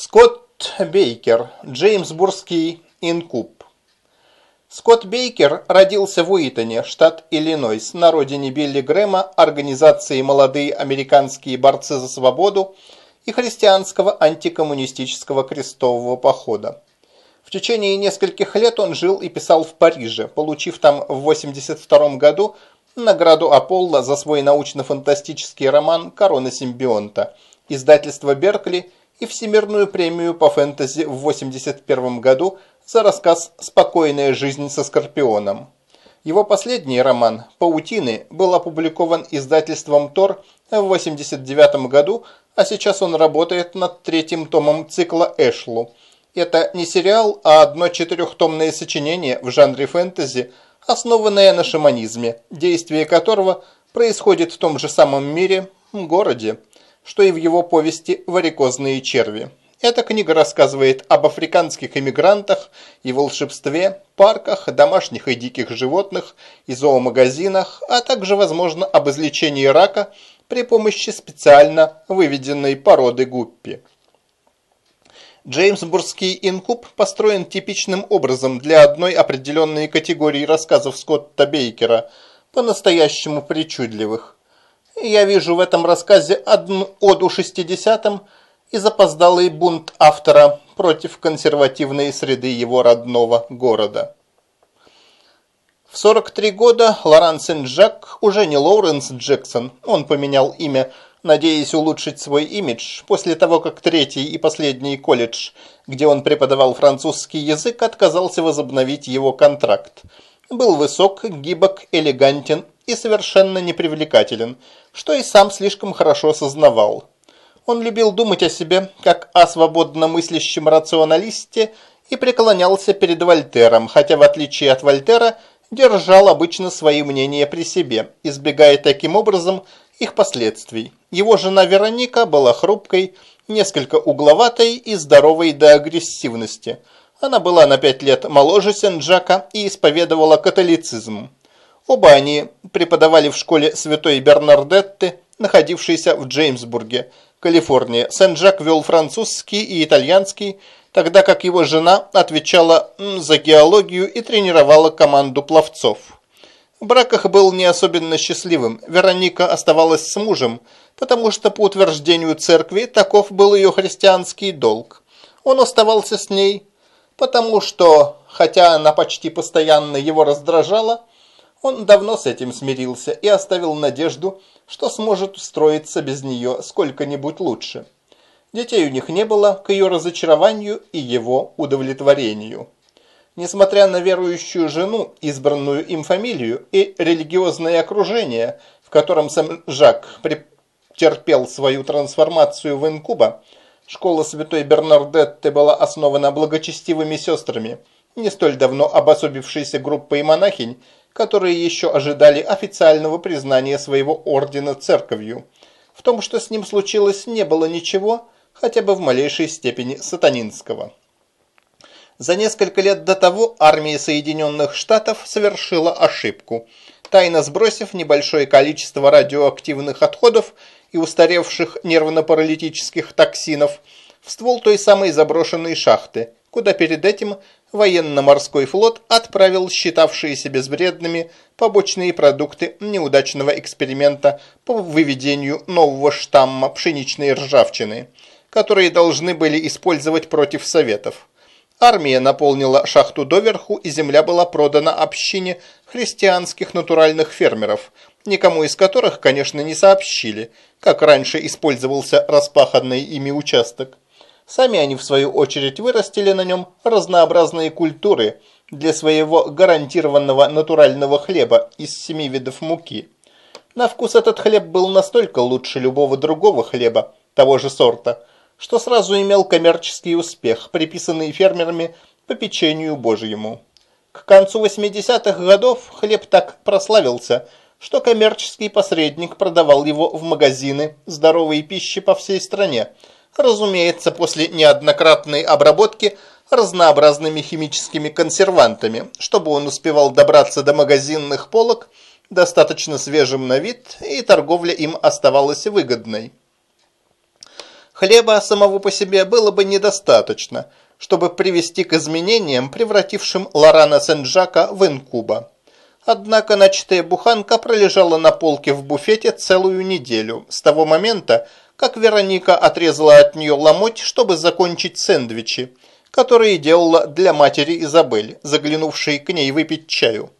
Скотт Бейкер, Джеймсбургский инкуб. Скотт Бейкер родился в Уитоне, штат Иллинойс, на родине Билли Грэма, организации «Молодые американские борцы за свободу» и христианского антикоммунистического крестового похода. В течение нескольких лет он жил и писал в Париже, получив там в 1982 году награду Аполло за свой научно-фантастический роман «Корона симбионта», издательство Беркли и Всемирную премию по фэнтези в 1981 году за рассказ «Спокойная жизнь со Скорпионом». Его последний роман «Паутины» был опубликован издательством «Тор» в 1989 году, а сейчас он работает над третьим томом цикла «Эшлу». Это не сериал, а одно четырехтомное сочинение в жанре фэнтези, основанное на шаманизме, действие которого происходит в том же самом мире, городе что и в его повести «Варикозные черви». Эта книга рассказывает об африканских эмигрантах и волшебстве, парках, домашних и диких животных и зоомагазинах, а также, возможно, об излечении рака при помощи специально выведенной породы гуппи. Джеймсбургский инкуб построен типичным образом для одной определенной категории рассказов Скотта Бейкера, по-настоящему причудливых. Я вижу в этом рассказе оду шестидесятым и запоздалый бунт автора против консервативной среды его родного города. В 43 года Лоран Сен-Жак уже не Лоуренс Джексон, он поменял имя, надеясь улучшить свой имидж, после того, как третий и последний колледж, где он преподавал французский язык, отказался возобновить его контракт. Был высок, гибок, элегантен и совершенно непривлекателен, что и сам слишком хорошо сознавал. Он любил думать о себе, как о свободно мыслящем рационалисте, и преклонялся перед Вольтером, хотя в отличие от Вольтера держал обычно свои мнения при себе, избегая таким образом их последствий. Его жена Вероника была хрупкой, несколько угловатой и здоровой до агрессивности. Она была на пять лет моложе Сен-Джака и исповедовала католицизм. Оба они преподавали в школе Святой Бернардетты, находившейся в Джеймсбурге, Калифорния. Сен-Жак вел французский и итальянский, тогда как его жена отвечала за геологию и тренировала команду пловцов. Брак их был не особенно счастливым. Вероника оставалась с мужем, потому что, по утверждению церкви, таков был ее христианский долг. Он оставался с ней, потому что, хотя она почти постоянно его раздражала, он давно с этим смирился и оставил надежду, что сможет устроиться без нее сколько-нибудь лучше. Детей у них не было к ее разочарованию и его удовлетворению. Несмотря на верующую жену, избранную им фамилию и религиозное окружение, в котором сам Жак претерпел свою трансформацию в инкуба, школа святой Бернардетты была основана благочестивыми сестрами, не столь давно обособившейся группой монахинь, которые еще ожидали официального признания своего ордена церковью. В том, что с ним случилось, не было ничего, хотя бы в малейшей степени сатанинского. За несколько лет до того армия Соединенных Штатов совершила ошибку, тайно сбросив небольшое количество радиоактивных отходов и устаревших нервно-паралитических токсинов в ствол той самой заброшенной шахты, куда перед этим военно-морской флот отправил считавшиеся безвредными побочные продукты неудачного эксперимента по выведению нового штамма пшеничной ржавчины, которые должны были использовать против Советов. Армия наполнила шахту доверху, и земля была продана общине христианских натуральных фермеров, никому из которых, конечно, не сообщили, как раньше использовался распаханный ими участок. Сами они, в свою очередь, вырастили на нем разнообразные культуры для своего гарантированного натурального хлеба из семи видов муки. На вкус этот хлеб был настолько лучше любого другого хлеба того же сорта, что сразу имел коммерческий успех, приписанный фермерами по печенью Божьему. К концу 80-х годов хлеб так прославился, что коммерческий посредник продавал его в магазины здоровой пищи по всей стране – разумеется, после неоднократной обработки разнообразными химическими консервантами, чтобы он успевал добраться до магазинных полок достаточно свежим на вид, и торговля им оставалась выгодной. Хлеба самого по себе было бы недостаточно, чтобы привести к изменениям, превратившим Лорана Сен-Жака в инкуба. Однако начатая буханка пролежала на полке в буфете целую неделю, с того момента, как Вероника отрезала от нее ломоть, чтобы закончить сэндвичи, которые делала для матери Изабель, заглянувшей к ней выпить чаю.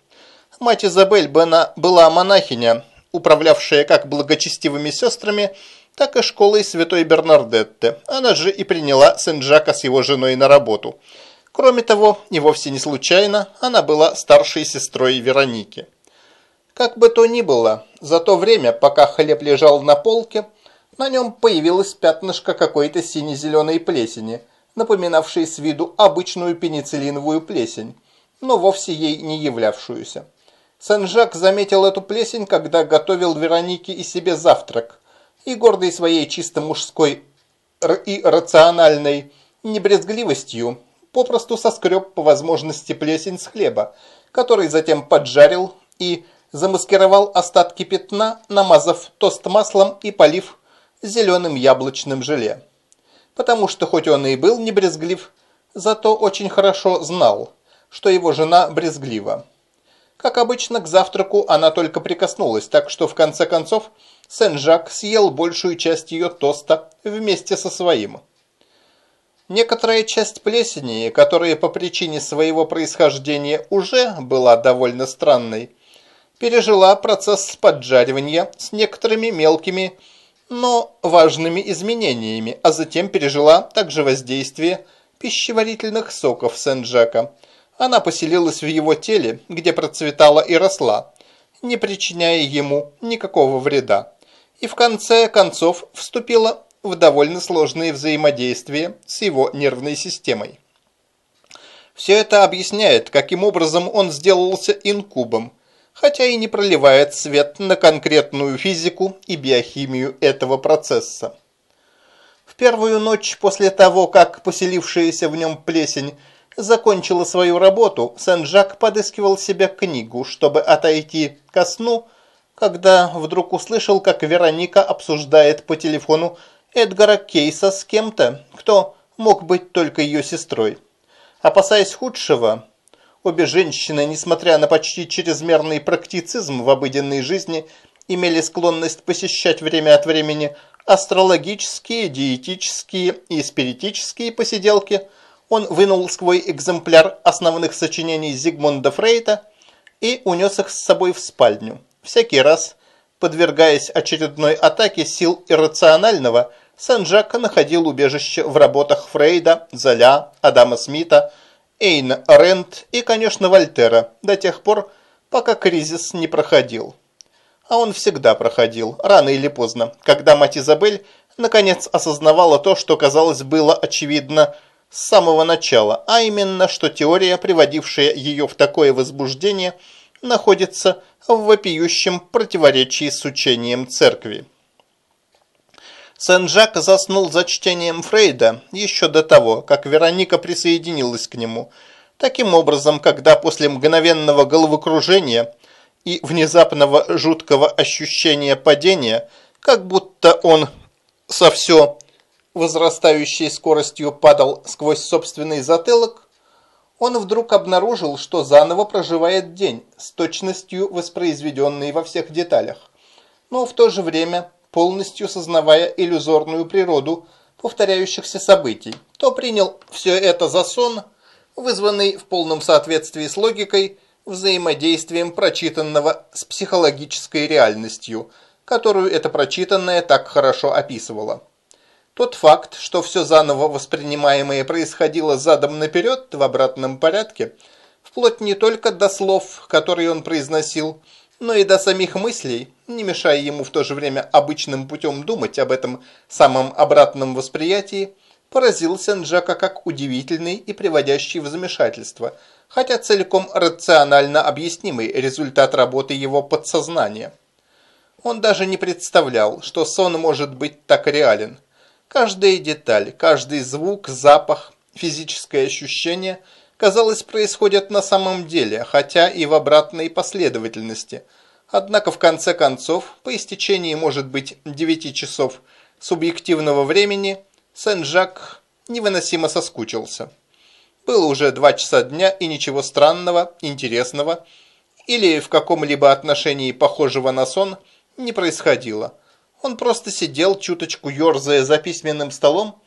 Мать Изабель была монахиня, управлявшая как благочестивыми сестрами, так и школой святой Бернардетте. Она же и приняла Сен-Жака с его женой на работу – Кроме того, и вовсе не случайно, она была старшей сестрой Вероники. Как бы то ни было, за то время, пока хлеб лежал на полке, на нем появилось пятнышко какой-то сине-зеленой плесени, напоминавшей с виду обычную пенициллиновую плесень, но вовсе ей не являвшуюся. Сен-Жак заметил эту плесень, когда готовил Веронике и себе завтрак, и гордой своей чисто мужской и рациональной небрезгливостью попросту соскреб по возможности плесень с хлеба, который затем поджарил и замаскировал остатки пятна, намазав тост маслом и полив зеленым яблочным желе. Потому что хоть он и был не брезглив, зато очень хорошо знал, что его жена брезглива. Как обычно, к завтраку она только прикоснулась, так что в конце концов Сен-Жак съел большую часть ее тоста вместе со своим. Некоторая часть плесени, которая по причине своего происхождения уже была довольно странной, пережила процесс поджаривания с некоторыми мелкими, но важными изменениями, а затем пережила также воздействие пищеварительных соков Сен-Жака. Она поселилась в его теле, где процветала и росла, не причиняя ему никакого вреда. И в конце концов вступила в довольно сложные взаимодействия с его нервной системой. Все это объясняет, каким образом он сделался инкубом, хотя и не проливает свет на конкретную физику и биохимию этого процесса. В первую ночь после того, как поселившаяся в нем плесень закончила свою работу, Сен-Жак подыскивал себе книгу, чтобы отойти ко сну, когда вдруг услышал, как Вероника обсуждает по телефону Эдгара Кейса с кем-то, кто мог быть только ее сестрой. Опасаясь худшего, обе женщины, несмотря на почти чрезмерный практицизм в обыденной жизни, имели склонность посещать время от времени астрологические, диетические и спиритические посиделки, он вынул свой экземпляр основных сочинений Зигмунда Фрейта и унес их с собой в спальню. Всякий раз, подвергаясь очередной атаке сил иррационального, Сен-Жак находил убежище в работах Фрейда, Золя, Адама Смита, Эйна Рент и, конечно, Вольтера до тех пор, пока кризис не проходил. А он всегда проходил, рано или поздно, когда мать Изабель наконец осознавала то, что, казалось, было очевидно с самого начала, а именно, что теория, приводившая ее в такое возбуждение, находится в вопиющем противоречии с учением церкви. Сен-Жак заснул за чтением Фрейда еще до того, как Вероника присоединилась к нему. Таким образом, когда после мгновенного головокружения и внезапного жуткого ощущения падения, как будто он со все возрастающей скоростью падал сквозь собственный затылок, он вдруг обнаружил, что заново проживает день с точностью воспроизведенной во всех деталях. Но в то же время полностью сознавая иллюзорную природу повторяющихся событий, то принял все это за сон, вызванный в полном соответствии с логикой взаимодействием прочитанного с психологической реальностью, которую это прочитанное так хорошо описывало. Тот факт, что все заново воспринимаемое происходило задом наперед в обратном порядке, вплоть не только до слов, которые он произносил, но и до самих мыслей, не мешая ему в то же время обычным путем думать об этом самом обратном восприятии, поразил Сен-Джака как удивительный и приводящий в замешательство, хотя целиком рационально объяснимый результат работы его подсознания. Он даже не представлял, что сон может быть так реален. Каждая деталь, каждый звук, запах, физическое ощущение – казалось, происходят на самом деле, хотя и в обратной последовательности. Однако в конце концов, по истечении, может быть, 9 часов субъективного времени, Сен-Жак невыносимо соскучился. Было уже два часа дня и ничего странного, интересного или в каком-либо отношении похожего на сон не происходило. Он просто сидел, чуточку ерзая за письменным столом,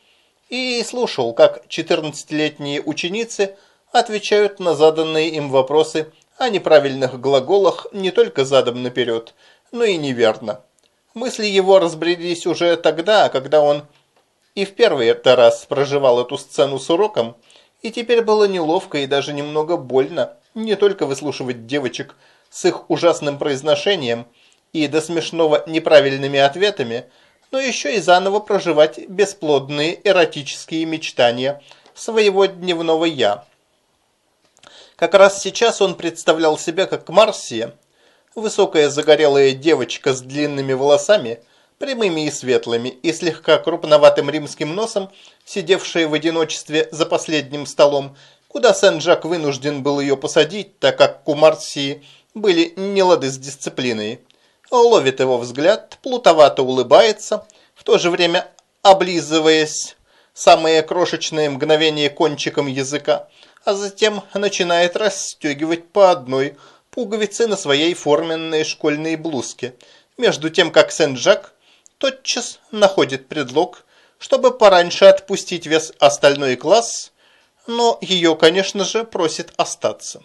и слушал, как 14-летние ученицы отвечают на заданные им вопросы о неправильных глаголах не только задом наперед, но и неверно. Мысли его разбрелись уже тогда, когда он и в первый-то раз проживал эту сцену с уроком, и теперь было неловко и даже немного больно не только выслушивать девочек с их ужасным произношением и до смешного неправильными ответами, но еще и заново проживать бесплодные эротические мечтания своего дневного «я». Как раз сейчас он представлял себя как Марсия, высокая загорелая девочка с длинными волосами – прямыми и светлыми, и слегка крупноватым римским носом, сидевшая в одиночестве за последним столом, куда Сен-Жак вынужден был ее посадить, так как у Марсии были нелады с дисциплиной. Ловит его взгляд, плутовато улыбается, в то же время облизываясь самое крошечное мгновение кончиком языка, а затем начинает расстегивать по одной пуговице на своей форменной школьной блузке, между тем как Сен-Жак тотчас находит предлог, чтобы пораньше отпустить весь остальной класс, но ее, конечно же, просит остаться.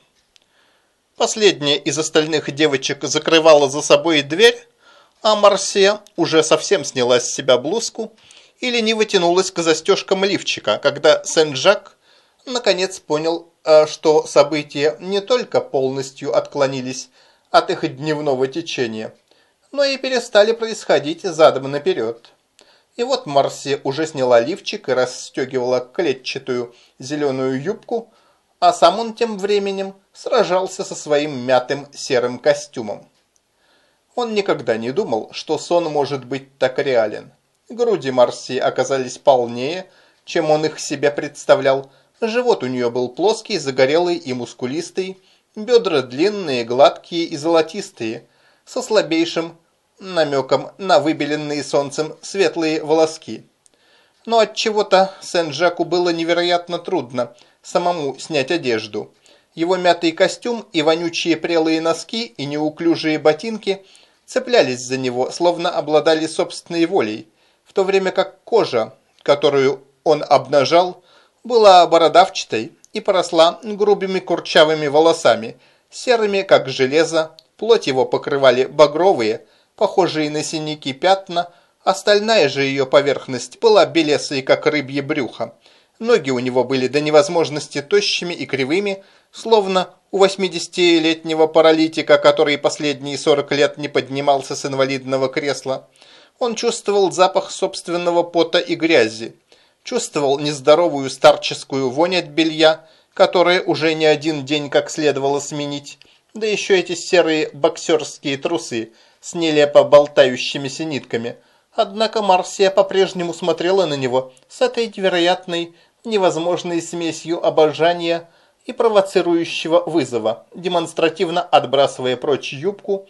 Последняя из остальных девочек закрывала за собой дверь, а Марсия уже совсем сняла с себя блузку или не вытянулась к застежкам лифчика, когда Сен-Жак наконец понял, э, что события не только полностью отклонились от их дневного течения – но и перестали происходить задом наперед. И вот Марси уже сняла лифчик и расстегивала клетчатую зеленую юбку, а сам он тем временем сражался со своим мятым серым костюмом. Он никогда не думал, что сон может быть так реален. Груди Марси оказались полнее, чем он их себе представлял. Живот у нее был плоский, загорелый и мускулистый, бедра длинные, гладкие и золотистые – со слабейшим намеком на выбеленные солнцем светлые волоски. Но от чего-то Сен-Жаку было невероятно трудно самому снять одежду. Его мятый костюм и вонючие прелые носки и неуклюжие ботинки цеплялись за него, словно обладали собственной волей, в то время как кожа, которую он обнажал, была бородавчатой и поросла грубыми курчавыми волосами, серыми, как железо, Плоть его покрывали багровые, похожие на синяки пятна, остальная же ее поверхность была белесой, как рыбье брюхо. Ноги у него были до невозможности тощими и кривыми, словно у 80-летнего паралитика, который последние 40 лет не поднимался с инвалидного кресла. Он чувствовал запах собственного пота и грязи, чувствовал нездоровую старческую вонь от белья, которое уже не один день как следовало сменить, да еще эти серые боксерские трусы с нелепо болтающимися нитками. Однако Марсия по-прежнему смотрела на него с этой невероятной, невозможной смесью обожания и провоцирующего вызова, демонстративно отбрасывая прочь юбку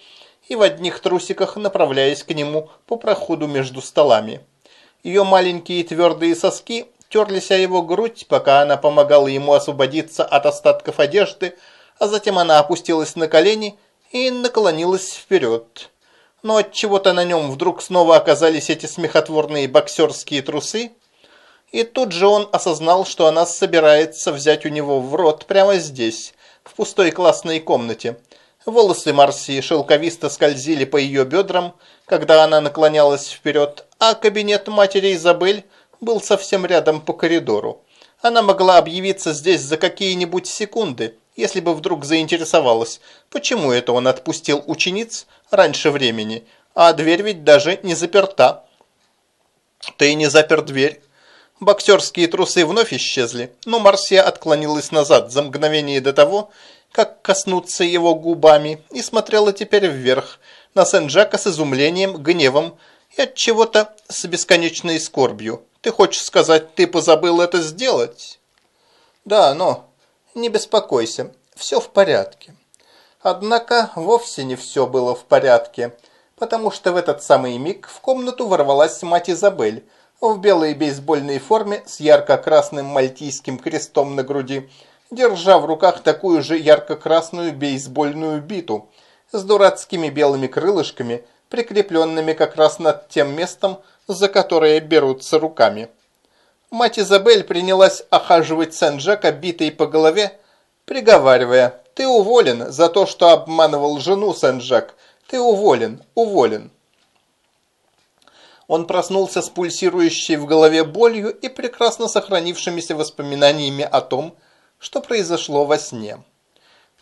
и в одних трусиках направляясь к нему по проходу между столами. Ее маленькие твердые соски терлись о его грудь, пока она помогала ему освободиться от остатков одежды, а затем она опустилась на колени и наклонилась вперед. Но от чего то на нем вдруг снова оказались эти смехотворные боксерские трусы, и тут же он осознал, что она собирается взять у него в рот прямо здесь, в пустой классной комнате. Волосы Марси шелковисто скользили по ее бедрам, когда она наклонялась вперед, а кабинет матери Изабель был совсем рядом по коридору. Она могла объявиться здесь за какие-нибудь секунды, если бы вдруг заинтересовалась, почему это он отпустил учениц раньше времени, а дверь ведь даже не заперта. Ты не запер дверь. Боксерские трусы вновь исчезли, но Марсия отклонилась назад за мгновение до того, как коснуться его губами, и смотрела теперь вверх на Сен-Жака с изумлением, гневом и от чего-то с бесконечной скорбью. Ты хочешь сказать, ты позабыл это сделать? Да, но не беспокойся, все в порядке. Однако вовсе не все было в порядке, потому что в этот самый миг в комнату ворвалась мать Изабель в белой бейсбольной форме с ярко-красным мальтийским крестом на груди, держа в руках такую же ярко-красную бейсбольную биту с дурацкими белыми крылышками, прикрепленными как раз над тем местом, за которое берутся руками. Мать Изабель принялась охаживать Сен-Жака битой по голове, приговаривая, «Ты уволен за то, что обманывал жену, Сен-Жак. Ты уволен, уволен». Он проснулся с пульсирующей в голове болью и прекрасно сохранившимися воспоминаниями о том, что произошло во сне.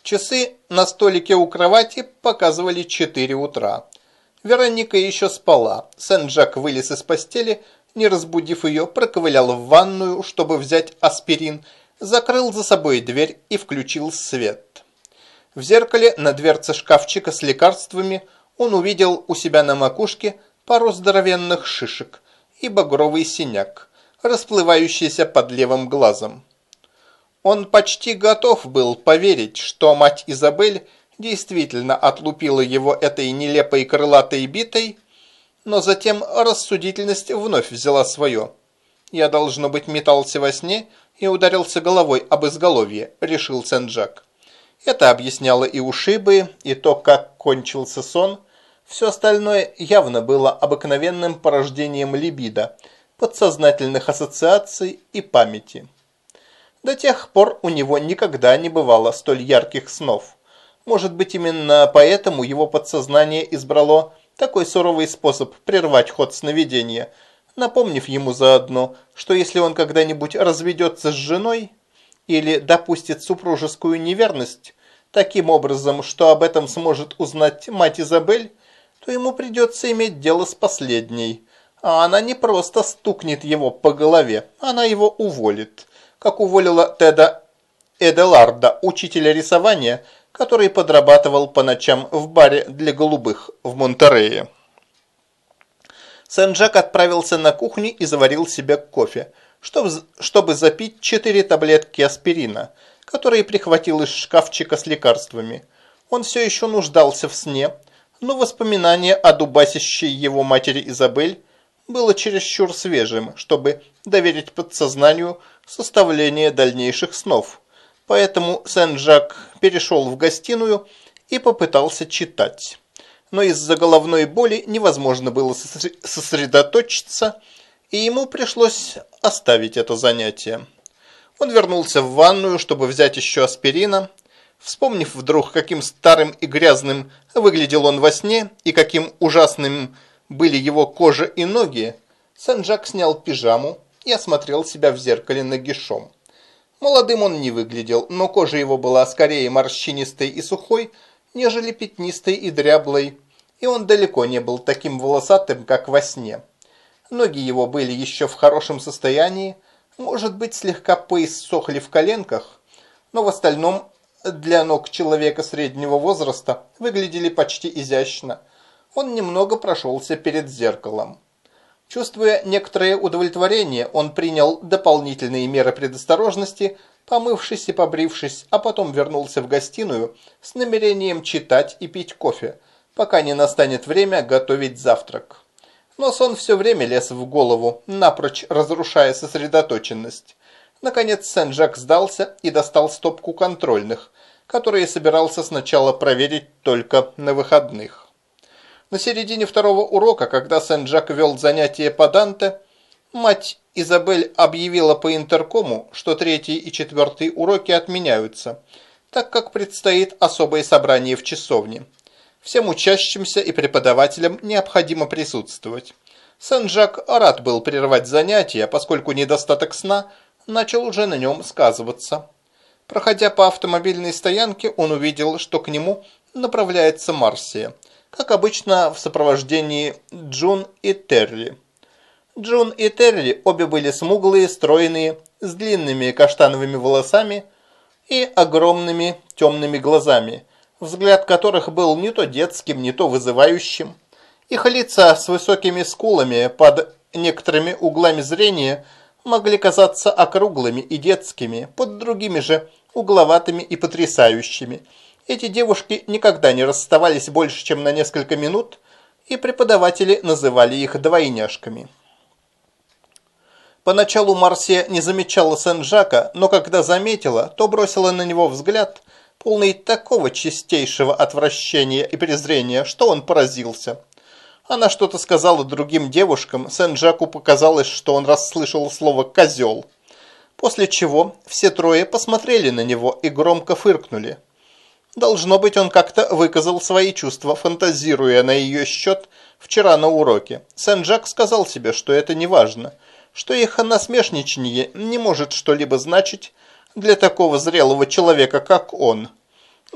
Часы на столике у кровати показывали 4 утра. Вероника еще спала. Сен-Жак вылез из постели, не разбудив ее, проковылял в ванную, чтобы взять аспирин, закрыл за собой дверь и включил свет. В зеркале на дверце шкафчика с лекарствами он увидел у себя на макушке пару здоровенных шишек и багровый синяк, расплывающийся под левым глазом. Он почти готов был поверить, что мать Изабель действительно отлупила его этой нелепой крылатой битой, но затем рассудительность вновь взяла свое. «Я, должно быть, метался во сне и ударился головой об изголовье», – решил Сен-Джак. Это объясняло и ушибы, и то, как кончился сон. Все остальное явно было обыкновенным порождением либидо, подсознательных ассоциаций и памяти. До тех пор у него никогда не бывало столь ярких снов. Может быть, именно поэтому его подсознание избрало такой суровый способ прервать ход сновидения, напомнив ему заодно, что если он когда-нибудь разведется с женой или допустит супружескую неверность, таким образом, что об этом сможет узнать мать Изабель, то ему придется иметь дело с последней. А она не просто стукнет его по голове, она его уволит как уволила Теда Эделарда, учителя рисования, который подрабатывал по ночам в баре для голубых в Монтерее. Сен-Жак отправился на кухню и заварил себе кофе, чтобы запить четыре таблетки аспирина, которые прихватил из шкафчика с лекарствами. Он все еще нуждался в сне, но воспоминание о дубасящей его матери Изабель было чересчур свежим, чтобы доверить подсознанию составление дальнейших снов. Поэтому Сен-Жак перешел в гостиную и попытался читать. Но из-за головной боли невозможно было сосредоточиться, и ему пришлось оставить это занятие. Он вернулся в ванную, чтобы взять еще аспирина. Вспомнив вдруг, каким старым и грязным выглядел он во сне, и каким ужасным были его кожа и ноги, Сен-Жак снял пижаму, и осмотрел себя в зеркале нагишом. Молодым он не выглядел, но кожа его была скорее морщинистой и сухой, нежели пятнистой и дряблой, и он далеко не был таким волосатым, как во сне. Ноги его были еще в хорошем состоянии, может быть, слегка поиссохли в коленках, но в остальном для ног человека среднего возраста выглядели почти изящно. Он немного прошелся перед зеркалом. Чувствуя некоторое удовлетворение, он принял дополнительные меры предосторожности, помывшись и побрившись, а потом вернулся в гостиную с намерением читать и пить кофе, пока не настанет время готовить завтрак. Но сон все время лез в голову, напрочь разрушая сосредоточенность. Наконец Сен-Жак сдался и достал стопку контрольных, которые собирался сначала проверить только на выходных. На середине второго урока, когда Сен-Жак вел занятия по Данте, мать Изабель объявила по интеркому, что третий и четвертый уроки отменяются, так как предстоит особое собрание в часовне. Всем учащимся и преподавателям необходимо присутствовать. Сен-Жак рад был прервать занятия, поскольку недостаток сна начал уже на нем сказываться. Проходя по автомобильной стоянке, он увидел, что к нему направляется Марсия – как обычно в сопровождении Джун и Терри. Джун и Терри обе были смуглые, стройные, с длинными каштановыми волосами и огромными темными глазами, взгляд которых был не то детским, не то вызывающим. Их лица с высокими скулами под некоторыми углами зрения могли казаться округлыми и детскими, под другими же угловатыми и потрясающими – эти девушки никогда не расставались больше, чем на несколько минут, и преподаватели называли их двойняшками. Поначалу Марсия не замечала Сен-Жака, но когда заметила, то бросила на него взгляд, полный такого чистейшего отвращения и презрения, что он поразился. Она что-то сказала другим девушкам, Сен-Жаку показалось, что он расслышал слово «козел». После чего все трое посмотрели на него и громко фыркнули. Должно быть, он как-то выказал свои чувства, фантазируя на ее счет вчера на уроке. Сен-Жак сказал себе, что это не важно, что их насмешничание не может что-либо значить для такого зрелого человека, как он.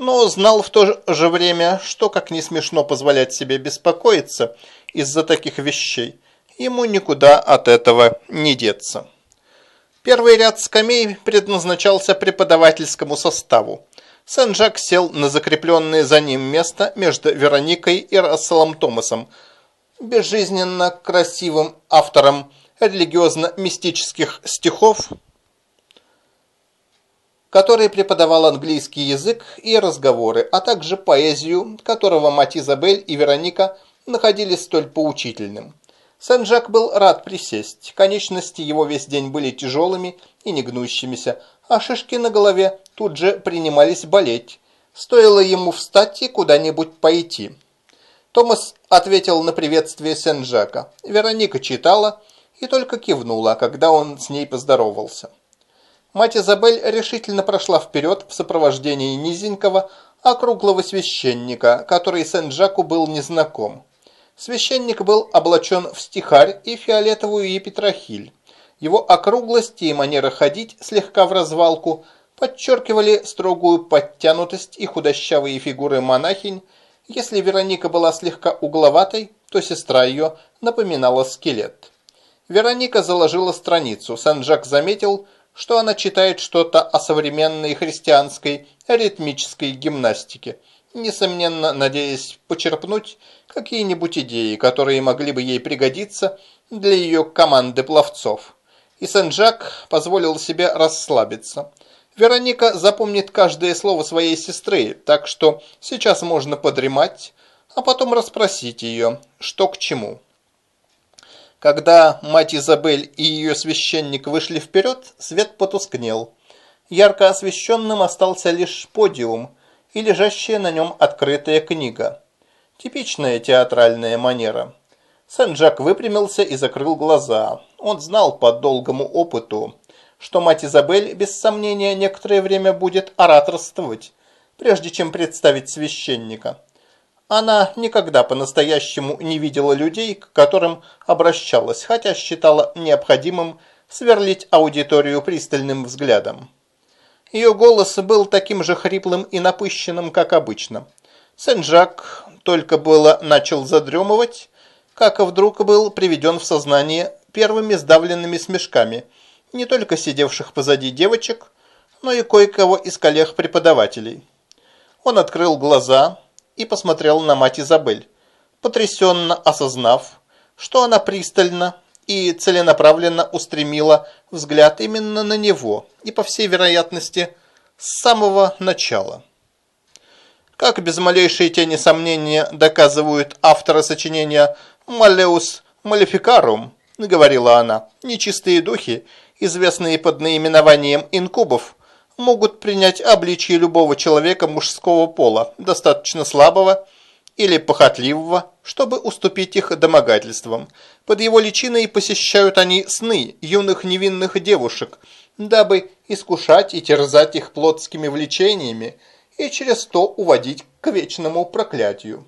Но знал в то же время, что, как не смешно позволять себе беспокоиться из-за таких вещей, ему никуда от этого не деться. Первый ряд скамей предназначался преподавательскому составу. Сен-Жак сел на закрепленное за ним место между Вероникой и Расселом Томасом, безжизненно красивым автором религиозно-мистических стихов, который преподавал английский язык и разговоры, а также поэзию, которого мать Изабель и Вероника находили столь поучительным. Сен-Жак был рад присесть, конечности его весь день были тяжелыми и негнущимися, а шишки на голове тут же принимались болеть. Стоило ему встать и куда-нибудь пойти. Томас ответил на приветствие Сен-Жака. Вероника читала и только кивнула, когда он с ней поздоровался. Мать Изабель решительно прошла вперед в сопровождении низенького, округлого священника, который Сен-Жаку был незнаком. Священник был облачен в стихарь и фиолетовую епитрахиль. Его округлость и манера ходить слегка в развалку подчеркивали строгую подтянутость и худощавые фигуры монахинь. Если Вероника была слегка угловатой, то сестра ее напоминала скелет. Вероника заложила страницу. Сан-Жак заметил, что она читает что-то о современной христианской ритмической гимнастике – несомненно надеясь почерпнуть какие-нибудь идеи, которые могли бы ей пригодиться для ее команды пловцов. И Сен-Жак позволил себе расслабиться. Вероника запомнит каждое слово своей сестры, так что сейчас можно подремать, а потом расспросить ее, что к чему. Когда мать Изабель и ее священник вышли вперед, свет потускнел. Ярко освещенным остался лишь подиум – и лежащая на нем открытая книга. Типичная театральная манера. Сен-Жак выпрямился и закрыл глаза. Он знал по долгому опыту, что мать Изабель без сомнения некоторое время будет ораторствовать, прежде чем представить священника. Она никогда по-настоящему не видела людей, к которым обращалась, хотя считала необходимым сверлить аудиторию пристальным взглядом. Ее голос был таким же хриплым и напыщенным, как обычно. Сен-Жак только было начал задремывать, как вдруг был приведен в сознание первыми сдавленными смешками, не только сидевших позади девочек, но и кое-кого из коллег-преподавателей. Он открыл глаза и посмотрел на мать Изабель, потрясенно осознав, что она пристально и целенаправленно устремила взгляд именно на него и, по всей вероятности, с самого начала. Как без малейшей тени сомнения доказывают авторы сочинения «Малеус Малификарум», говорила она, нечистые духи, известные под наименованием инкубов, могут принять обличие любого человека мужского пола, достаточно слабого или похотливого, чтобы уступить их домогательствам. Под его личиной посещают они сны юных невинных девушек, дабы искушать и терзать их плотскими влечениями и через то уводить к вечному проклятию.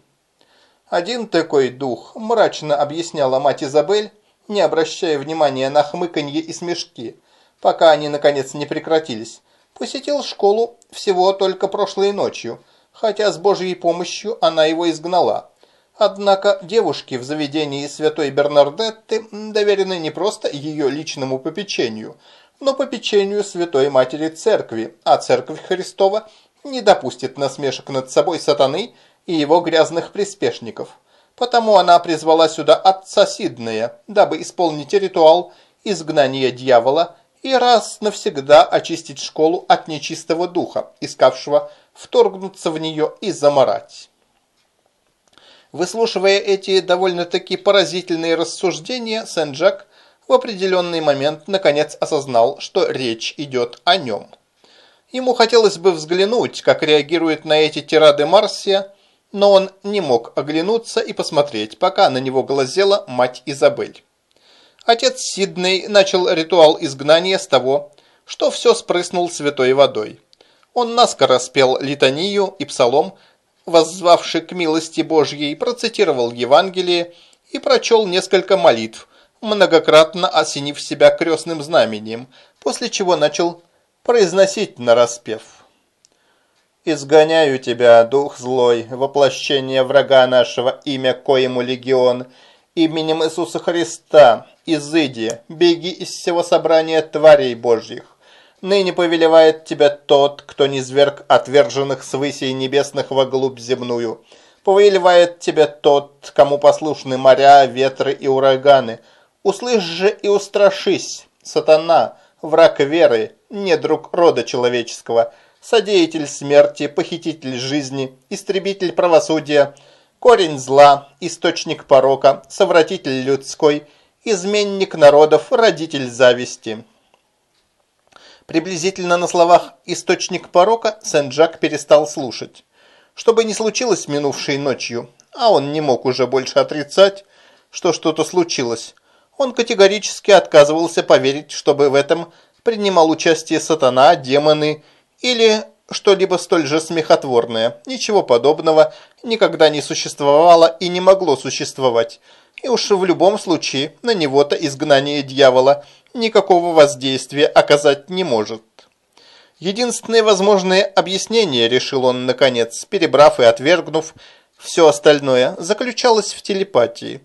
Один такой дух, мрачно объясняла мать Изабель, не обращая внимания на хмыканье и смешки, пока они наконец не прекратились, посетил школу всего только прошлой ночью – хотя с Божьей помощью она его изгнала. Однако девушки в заведении святой Бернардетты доверены не просто ее личному попечению, но попечению Святой Матери Церкви, а Церковь Христова не допустит насмешек над собой сатаны и его грязных приспешников. Потому она призвала сюда отца Сиднея, дабы исполнить ритуал изгнания дьявола и раз навсегда очистить школу от нечистого духа, искавшего вторгнуться в нее и заморать. Выслушивая эти довольно-таки поразительные рассуждения, Сен-Джак в определенный момент наконец осознал, что речь идет о нем. Ему хотелось бы взглянуть, как реагирует на эти тирады Марсия, но он не мог оглянуться и посмотреть, пока на него глазела мать Изабель. Отец Сидней начал ритуал изгнания с того, что все спрыснул святой водой. Он наскоро спел литанию и псалом, воззвавший к милости Божьей, процитировал Евангелие и прочел несколько молитв, многократно осенив себя крестным знамением, после чего начал произносить нараспев. «Изгоняю тебя, дух злой, воплощение врага нашего, имя коему легион, именем Иисуса Христа, изыди, беги из всего собрания тварей Божьих. Ныне повелевает тебя тот, кто не зверг отверженных с высей небесных во глубь земную. Повелевает тебя тот, кому послушны моря, ветры и ураганы. Услышь же и устрашись, сатана, враг веры, недруг рода человеческого, содеятель смерти, похититель жизни, истребитель правосудия, корень зла, источник порока, совратитель людской, изменник народов, родитель зависти. Приблизительно на словах «источник порока» Сен-Джак перестал слушать. Что бы ни случилось минувшей ночью, а он не мог уже больше отрицать, что что-то случилось, он категорически отказывался поверить, чтобы в этом принимал участие сатана, демоны или что-либо столь же смехотворное. Ничего подобного никогда не существовало и не могло существовать. И уж в любом случае на него-то изгнание дьявола никакого воздействия оказать не может. Единственное возможное объяснение, решил он наконец, перебрав и отвергнув все остальное, заключалось в телепатии.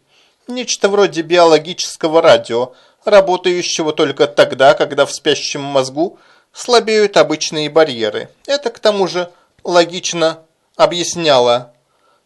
Нечто вроде биологического радио – работающего только тогда, когда в спящем мозгу слабеют обычные барьеры. Это к тому же логично объясняло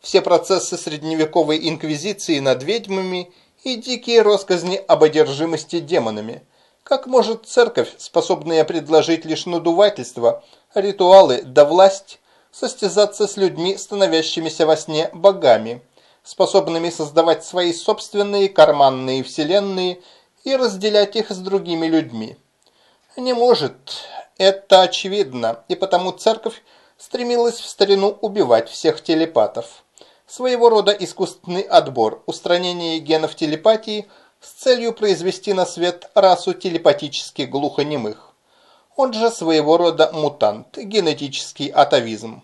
все процессы средневековой инквизиции над ведьмами и дикие росказни об одержимости демонами. Как может церковь, способная предложить лишь надувательство, ритуалы да власть, состязаться с людьми, становящимися во сне богами, способными создавать свои собственные карманные вселенные и разделять их с другими людьми. Не может, это очевидно, и потому церковь стремилась в старину убивать всех телепатов. Своего рода искусственный отбор, устранение генов телепатии с целью произвести на свет расу телепатически глухонемых. Он же своего рода мутант, генетический атовизм.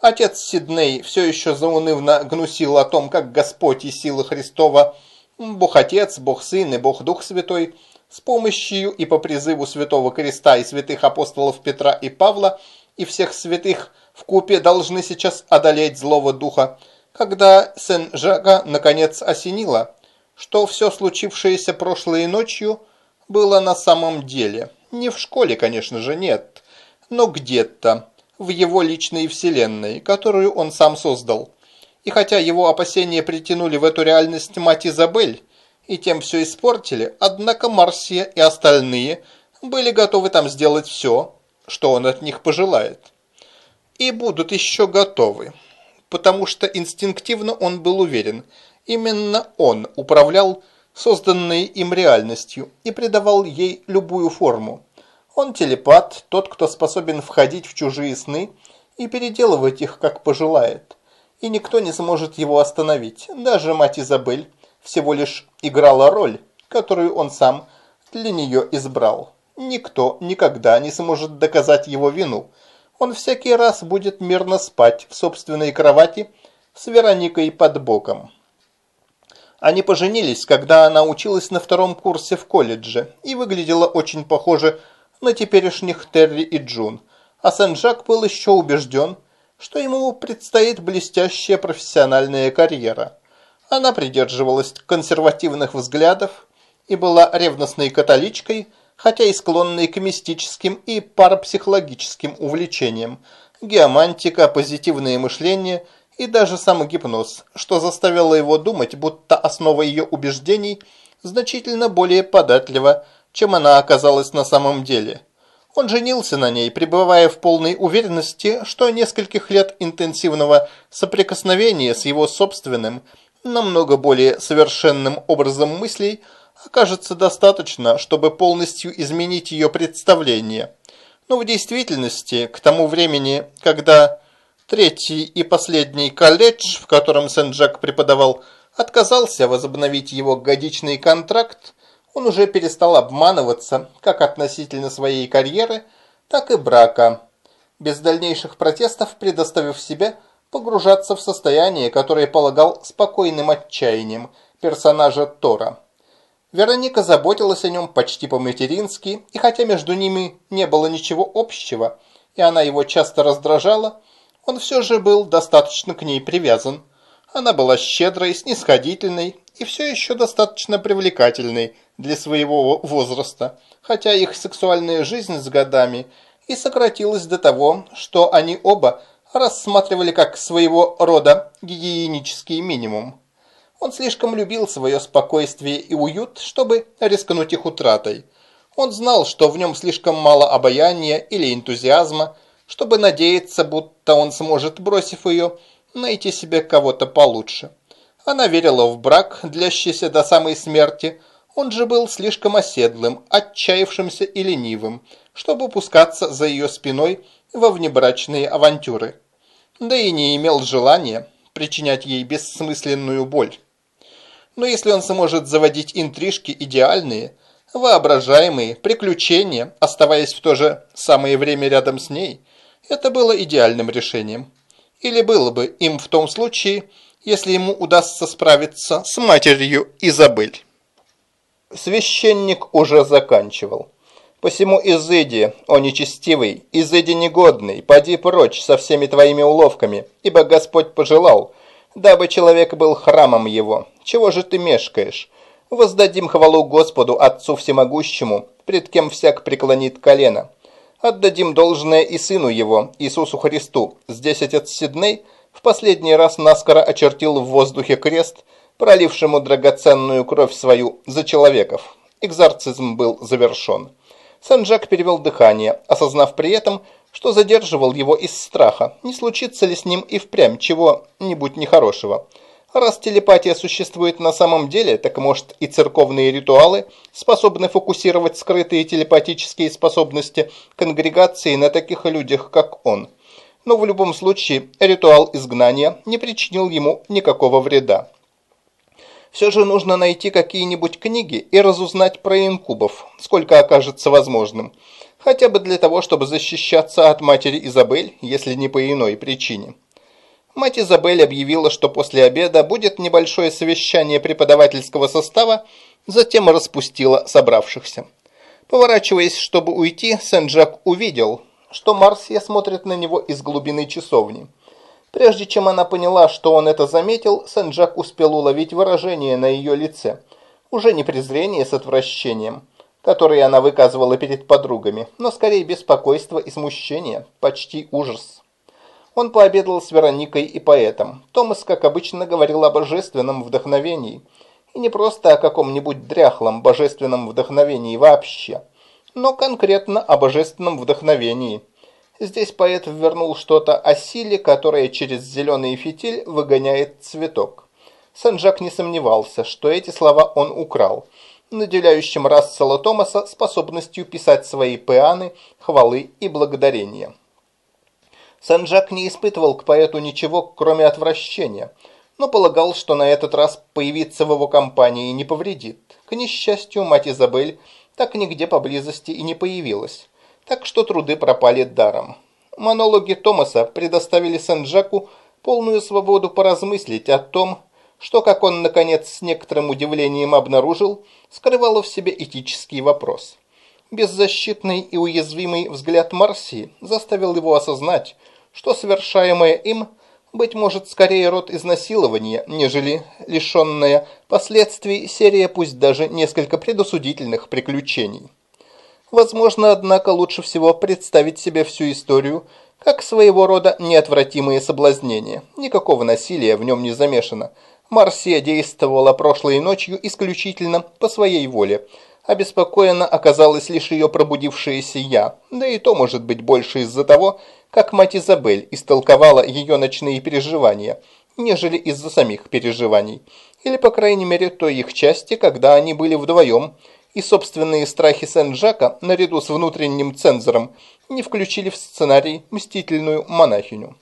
Отец Сидней все еще заунывно гнусил о том, как Господь и сила Христова – Бог Отец, Бог Сын и Бог Дух Святой с помощью и по призыву Святого Креста и святых апостолов Петра и Павла и всех святых в купе должны сейчас одолеть злого духа, когда Сен-Жака наконец осенило, что все случившееся прошлой ночью было на самом деле. Не в школе, конечно же, нет, но где-то, в его личной вселенной, которую он сам создал. И хотя его опасения притянули в эту реальность мать Изабель, и тем все испортили, однако Марсия и остальные были готовы там сделать все, что он от них пожелает. И будут еще готовы, потому что инстинктивно он был уверен, именно он управлял созданной им реальностью и придавал ей любую форму. Он телепат, тот, кто способен входить в чужие сны и переделывать их, как пожелает и никто не сможет его остановить. Даже мать Изабель всего лишь играла роль, которую он сам для нее избрал. Никто никогда не сможет доказать его вину. Он всякий раз будет мирно спать в собственной кровати с Вероникой под боком. Они поженились, когда она училась на втором курсе в колледже и выглядела очень похоже на теперешних Терри и Джун. А Сен-Жак был еще убежден, что ему предстоит блестящая профессиональная карьера. Она придерживалась консервативных взглядов и была ревностной католичкой, хотя и склонной к мистическим и парапсихологическим увлечениям, геомантика, позитивное мышление и даже самогипноз, что заставило его думать, будто основа ее убеждений значительно более податлива, чем она оказалась на самом деле – он женился на ней, пребывая в полной уверенности, что нескольких лет интенсивного соприкосновения с его собственным, намного более совершенным образом мыслей окажется достаточно, чтобы полностью изменить ее представление. Но в действительности, к тому времени, когда третий и последний колледж, в котором Сен-Джак преподавал, отказался возобновить его годичный контракт, он уже перестал обманываться как относительно своей карьеры, так и брака, без дальнейших протестов предоставив себя погружаться в состояние, которое полагал спокойным отчаянием персонажа Тора. Вероника заботилась о нем почти по-матерински, и хотя между ними не было ничего общего, и она его часто раздражала, он все же был достаточно к ней привязан. Она была щедрой, снисходительной и все еще достаточно привлекательной для своего возраста, хотя их сексуальная жизнь с годами и сократилась до того, что они оба рассматривали как своего рода гигиенический минимум. Он слишком любил свое спокойствие и уют, чтобы рискнуть их утратой. Он знал, что в нем слишком мало обаяния или энтузиазма, чтобы надеяться, будто он сможет, бросив ее, найти себе кого-то получше. Она верила в брак, длящийся до самой смерти. Он же был слишком оседлым, отчаявшимся и ленивым, чтобы пускаться за ее спиной во внебрачные авантюры. Да и не имел желания причинять ей бессмысленную боль. Но если он сможет заводить интрижки идеальные, воображаемые, приключения, оставаясь в то же самое время рядом с ней, это было идеальным решением. Или было бы им в том случае, если ему удастся справиться с матерью Изабель. Священник уже заканчивал. Посему изыди, о нечестивый, изыди негодный, поди прочь со всеми твоими уловками, ибо Господь пожелал, дабы человек был храмом его. Чего же ты мешкаешь? Воздадим хвалу Господу, Отцу Всемогущему, пред кем всяк преклонит колено. Отдадим должное и Сыну Его, Иисусу Христу. Здесь отец Сидней в последний раз наскоро очертил в воздухе крест, пролившему драгоценную кровь свою за человеков. Экзорцизм был завершен. Сен-Жак перевел дыхание, осознав при этом, что задерживал его из страха, не случится ли с ним и впрямь чего-нибудь нехорошего. Раз телепатия существует на самом деле, так может и церковные ритуалы способны фокусировать скрытые телепатические способности конгрегации на таких людях, как он. Но в любом случае ритуал изгнания не причинил ему никакого вреда. Все же нужно найти какие-нибудь книги и разузнать про инкубов, сколько окажется возможным. Хотя бы для того, чтобы защищаться от матери Изабель, если не по иной причине. Мать Изабель объявила, что после обеда будет небольшое совещание преподавательского состава, затем распустила собравшихся. Поворачиваясь, чтобы уйти, Сен-Жак увидел, что Марсия смотрит на него из глубины часовни. Прежде чем она поняла, что он это заметил, Сен-Жак успел уловить выражение на ее лице. Уже не презрение с отвращением, которое она выказывала перед подругами, но скорее беспокойство и смущение, почти ужас. Он пообедал с Вероникой и поэтом. Томас, как обычно, говорил о божественном вдохновении. И не просто о каком-нибудь дряхлом божественном вдохновении вообще, но конкретно о божественном вдохновении – Здесь поэт ввернул что-то о силе, которая через зеленый фитиль выгоняет цветок. Санджак не сомневался, что эти слова он украл, наделяющим Рассела Томаса способностью писать свои пеаны, хвалы и благодарения. Санджак не испытывал к поэту ничего, кроме отвращения, но полагал, что на этот раз появиться в его компании не повредит. К несчастью, мать Изабель так нигде поблизости и не появилась так что труды пропали даром. Монологи Томаса предоставили Сен-Жаку полную свободу поразмыслить о том, что, как он, наконец, с некоторым удивлением обнаружил, скрывало в себе этический вопрос. Беззащитный и уязвимый взгляд Марси заставил его осознать, что совершаемое им, быть может, скорее род изнасилования, нежели лишенная последствий серия пусть даже несколько предосудительных приключений. Возможно, однако, лучше всего представить себе всю историю как своего рода неотвратимые соблазнения. Никакого насилия в нем не замешано. Марсия действовала прошлой ночью исключительно по своей воле. Обеспокоена оказалась лишь ее пробудившееся «я», да и то может быть больше из-за того, как мать Изабель истолковала ее ночные переживания, нежели из-за самих переживаний. Или, по крайней мере, той их части, когда они были вдвоем, и собственные страхи Сен-Жака, наряду с внутренним цензором, не включили в сценарий мстительную монахиню.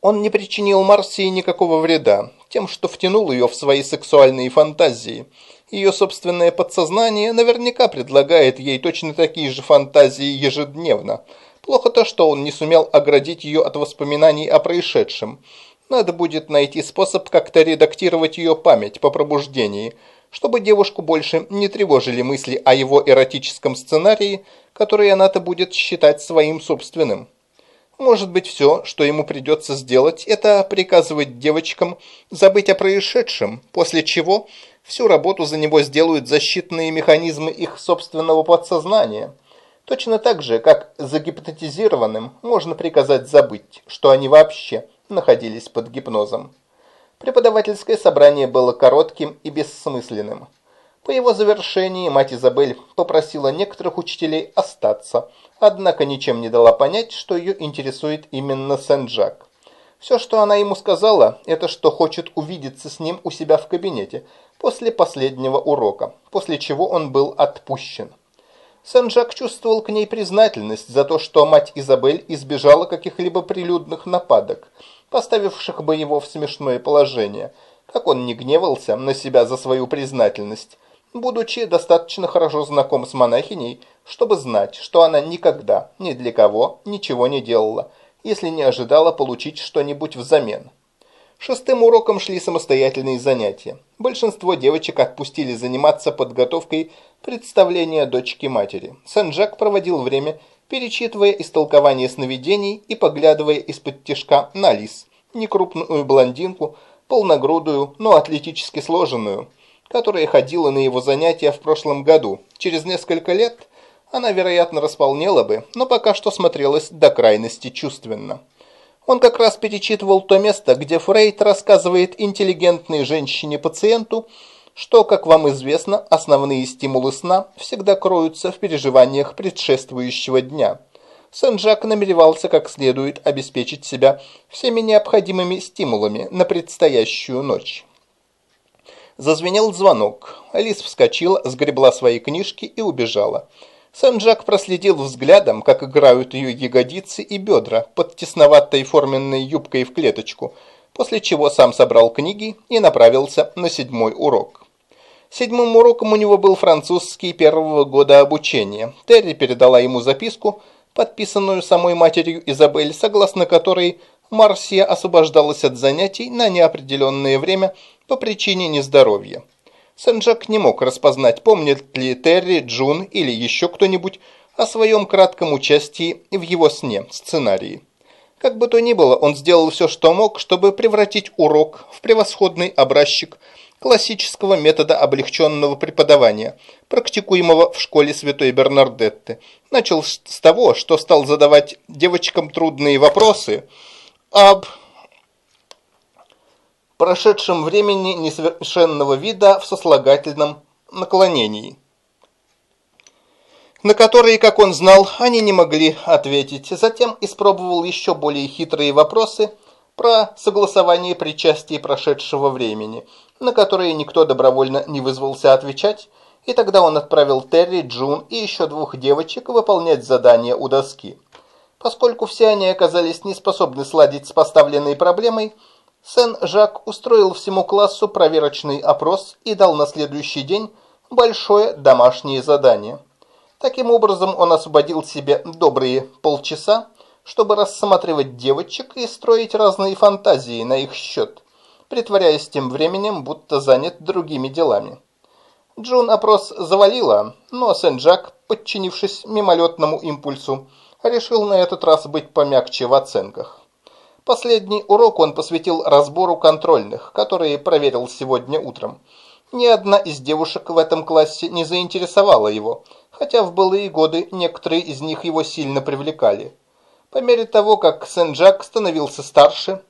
Он не причинил Марсии никакого вреда, тем, что втянул ее в свои сексуальные фантазии. Ее собственное подсознание наверняка предлагает ей точно такие же фантазии ежедневно. Плохо то, что он не сумел оградить ее от воспоминаний о происшедшем. Надо будет найти способ как-то редактировать ее память по пробуждении, чтобы девушку больше не тревожили мысли о его эротическом сценарии, который она-то будет считать своим собственным. Может быть, все, что ему придется сделать, это приказывать девочкам забыть о происшедшем, после чего всю работу за него сделают защитные механизмы их собственного подсознания. Точно так же, как загипнотизированным можно приказать забыть, что они вообще находились под гипнозом. Преподавательское собрание было коротким и бессмысленным. По его завершении мать Изабель попросила некоторых учителей остаться, однако ничем не дала понять, что ее интересует именно Сен-Жак. Все, что она ему сказала, это что хочет увидеться с ним у себя в кабинете после последнего урока, после чего он был отпущен. Сен-Жак чувствовал к ней признательность за то, что мать Изабель избежала каких-либо прилюдных нападок, поставивших бы его в смешное положение, как он не гневался на себя за свою признательность, будучи достаточно хорошо знаком с монахиней, чтобы знать, что она никогда ни для кого ничего не делала, если не ожидала получить что-нибудь взамен. Шестым уроком шли самостоятельные занятия. Большинство девочек отпустили заниматься подготовкой представления дочки-матери. Сен-Жак проводил время, перечитывая истолкование сновидений и поглядывая из-под тишка на Лис, некрупную блондинку, полногрудую, но атлетически сложенную, которая ходила на его занятия в прошлом году. Через несколько лет она, вероятно, располнела бы, но пока что смотрелась до крайности чувственно. Он как раз перечитывал то место, где Фрейд рассказывает интеллигентной женщине-пациенту, что, как вам известно, основные стимулы сна всегда кроются в переживаниях предшествующего дня. Сен-Жак намеревался как следует обеспечить себя всеми необходимыми стимулами на предстоящую ночь. Зазвенел звонок. Алис вскочила, сгребла свои книжки и убежала. Сен-Жак проследил взглядом, как играют ее ягодицы и бедра под тесноватой форменной юбкой в клеточку, после чего сам собрал книги и направился на седьмой урок. Седьмым уроком у него был французский первого года обучения. Терри передала ему записку, подписанную самой матерью Изабель, согласно которой Марсия освобождалась от занятий на неопределенное время по причине нездоровья. Сен-Жак не мог распознать, помнит ли Терри, Джун или еще кто-нибудь о своем кратком участии в его сне, сценарии. Как бы то ни было, он сделал все, что мог, чтобы превратить урок в превосходный образчик классического метода облегченного преподавания, практикуемого в школе Святой Бернардетты. Начал с того, что стал задавать девочкам трудные вопросы – об прошедшем времени несовершенного вида в сослагательном наклонении, на которые, как он знал, они не могли ответить. Затем испробовал еще более хитрые вопросы про согласование причастий прошедшего времени, на которые никто добровольно не вызвался отвечать, и тогда он отправил Терри, Джун и еще двух девочек выполнять задания у доски. Поскольку все они оказались не способны сладить с поставленной проблемой, Сен-Жак устроил всему классу проверочный опрос и дал на следующий день большое домашнее задание. Таким образом, он освободил себе добрые полчаса, чтобы рассматривать девочек и строить разные фантазии на их счет, притворяясь тем временем, будто занят другими делами. Джун опрос завалила, но Сен-Жак, подчинившись мимолетному импульсу, решил на этот раз быть помягче в оценках. Последний урок он посвятил разбору контрольных, которые проверил сегодня утром. Ни одна из девушек в этом классе не заинтересовала его, хотя в былые годы некоторые из них его сильно привлекали. По мере того, как Сен-Джак становился старше,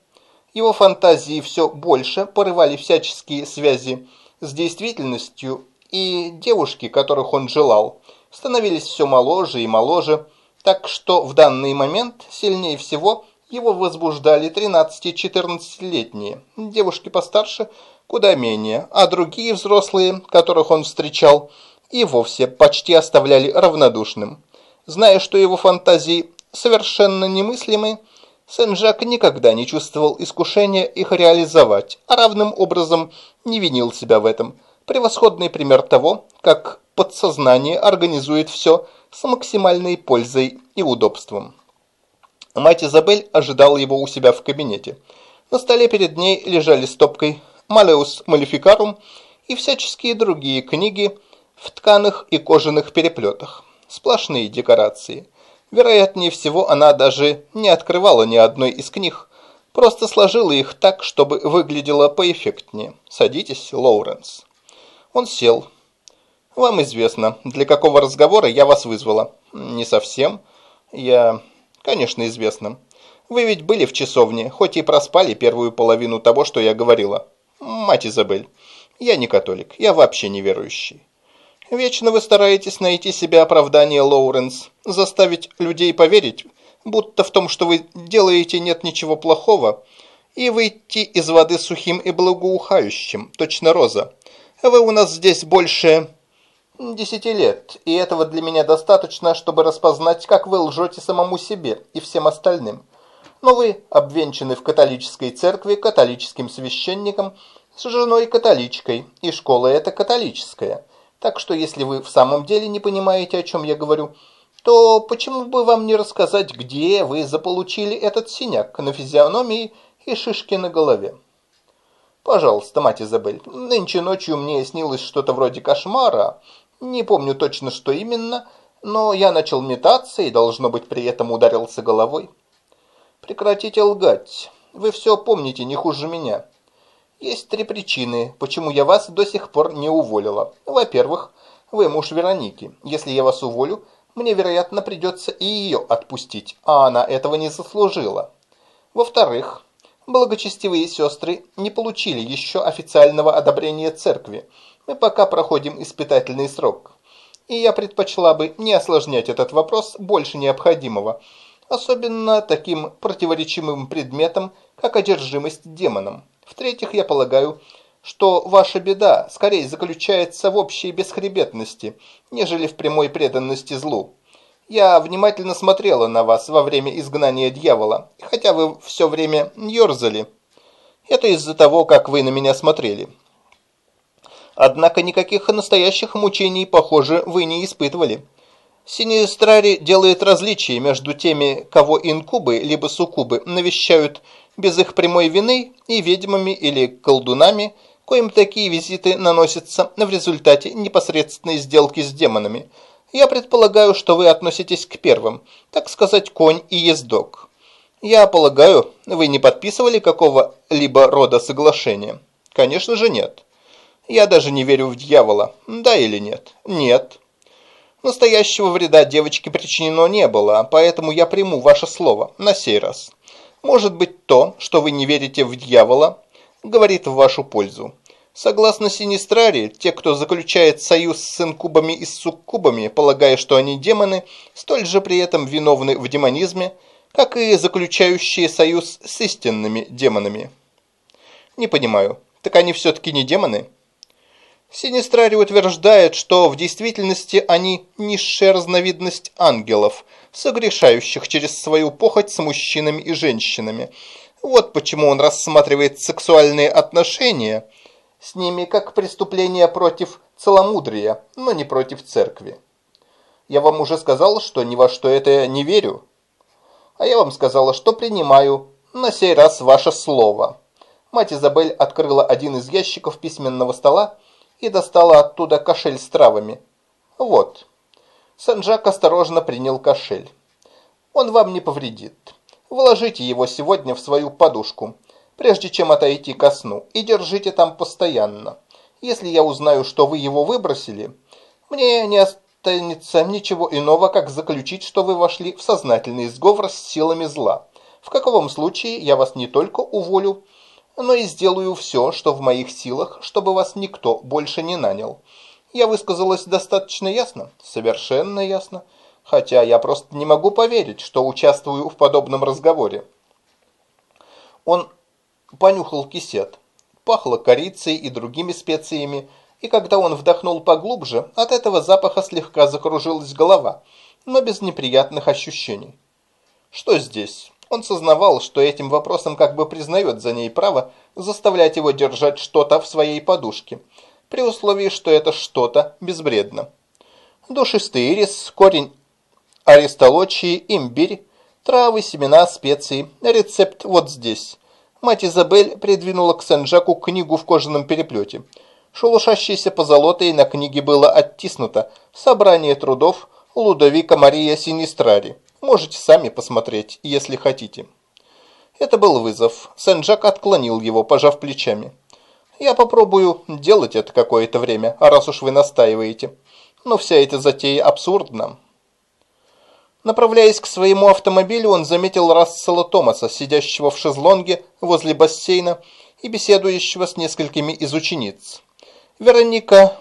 его фантазии все больше порывали всяческие связи с действительностью, и девушки, которых он желал, становились все моложе и моложе, так что в данный момент сильнее всего Его возбуждали 13-14-летние, девушки постарше куда менее, а другие взрослые, которых он встречал, и вовсе почти оставляли равнодушным. Зная, что его фантазии совершенно немыслимы, Сен-Жак никогда не чувствовал искушения их реализовать, а равным образом не винил себя в этом. Превосходный пример того, как подсознание организует все с максимальной пользой и удобством. Мать Изабель ожидала его у себя в кабинете. На столе перед ней лежали стопкой «Малеус Малификарум» и всяческие другие книги в тканых и кожаных переплетах. Сплошные декорации. Вероятнее всего, она даже не открывала ни одной из книг, просто сложила их так, чтобы выглядело поэффектнее. «Садитесь, Лоуренс». Он сел. «Вам известно, для какого разговора я вас вызвала?» «Не совсем. Я...» «Конечно, известно. Вы ведь были в часовне, хоть и проспали первую половину того, что я говорила. Мать Изабель, я не католик, я вообще неверующий. Вечно вы стараетесь найти себе оправдание, Лоуренс, заставить людей поверить, будто в том, что вы делаете, нет ничего плохого, и выйти из воды сухим и благоухающим, точно роза. Вы у нас здесь больше десяти лет, и этого для меня достаточно, чтобы распознать, как вы лжете самому себе и всем остальным. Но вы обвенчаны в католической церкви католическим священником с женой католичкой, и школа эта католическая. Так что если вы в самом деле не понимаете, о чем я говорю, то почему бы вам не рассказать, где вы заполучили этот синяк на физиономии и шишки на голове? Пожалуйста, мать Изабель, нынче ночью мне снилось что-то вроде кошмара. Не помню точно, что именно, но я начал метаться и, должно быть, при этом ударился головой. Прекратите лгать. Вы все помните не хуже меня. Есть три причины, почему я вас до сих пор не уволила. Во-первых, вы муж Вероники. Если я вас уволю, мне, вероятно, придется и ее отпустить, а она этого не заслужила. Во-вторых, благочестивые сестры не получили еще официального одобрения церкви. Мы пока проходим испытательный срок. И я предпочла бы не осложнять этот вопрос больше необходимого, особенно таким противоречивым предметом, как одержимость демоном. В-третьих, я полагаю, что ваша беда скорее заключается в общей бесхребетности, нежели в прямой преданности злу. Я внимательно смотрела на вас во время изгнания дьявола, хотя вы все время ерзали. Это из-за того, как вы на меня смотрели. Однако никаких настоящих мучений, похоже, вы не испытывали. Синистрари делает различие между теми, кого инкубы либо суккубы навещают без их прямой вины и ведьмами или колдунами, коим такие визиты наносятся в результате непосредственной сделки с демонами. Я предполагаю, что вы относитесь к первым, так сказать, конь и ездок. Я полагаю, вы не подписывали какого-либо рода соглашения? Конечно же нет. Я даже не верю в дьявола. Да или нет? Нет. Настоящего вреда девочке причинено не было, поэтому я приму ваше слово на сей раз. Может быть то, что вы не верите в дьявола, говорит в вашу пользу. Согласно Синистраре, те, кто заключает союз с инкубами и суккубами, полагая, что они демоны, столь же при этом виновны в демонизме, как и заключающие союз с истинными демонами. Не понимаю, так они все-таки не демоны? Синистрари утверждает, что в действительности они низшая разновидность ангелов – согрешающих через свою похоть с мужчинами и женщинами. Вот почему он рассматривает сексуальные отношения с ними как преступление против целомудрия, но не против церкви. Я вам уже сказал, что ни во что это не верю. А я вам сказала, что принимаю на сей раз ваше слово. Мать Изабель открыла один из ящиков письменного стола и достала оттуда кошель с травами. Вот. Санджак осторожно принял кошель. «Он вам не повредит. Вложите его сегодня в свою подушку, прежде чем отойти ко сну, и держите там постоянно. Если я узнаю, что вы его выбросили, мне не останется ничего иного, как заключить, что вы вошли в сознательный сговор с силами зла. В каком случае я вас не только уволю, но и сделаю все, что в моих силах, чтобы вас никто больше не нанял. Я высказалась достаточно ясно? Совершенно ясно. Хотя я просто не могу поверить, что участвую в подобном разговоре. Он понюхал кисет. Пахло корицей и другими специями, и когда он вдохнул поглубже, от этого запаха слегка закружилась голова, но без неприятных ощущений. Что здесь? Он сознавал, что этим вопросом как бы признает за ней право заставлять его держать что-то в своей подушке, при условии, что это что-то безвредно. Душистый ирис, корень аристолочии, имбирь, травы, семена, специи. Рецепт вот здесь. Мать Изабель придвинула к Сен-Жаку книгу в кожаном переплете. Шелушащейся позолотой на книге было оттиснуто «Собрание трудов Лудовика Мария Синистрари». Можете сами посмотреть, если хотите. Это был вызов. Сен-Жак отклонил его, пожав плечами. Я попробую делать это какое-то время, раз уж вы настаиваете. Но вся эта затея абсурдна. Направляясь к своему автомобилю, он заметил Рассела Томаса, сидящего в шезлонге возле бассейна и беседующего с несколькими из учениц. Вероника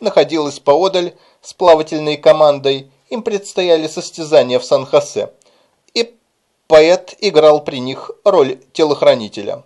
находилась поодаль с плавательной командой, им предстояли состязания в Сан-Хосе, и поэт играл при них роль телохранителя.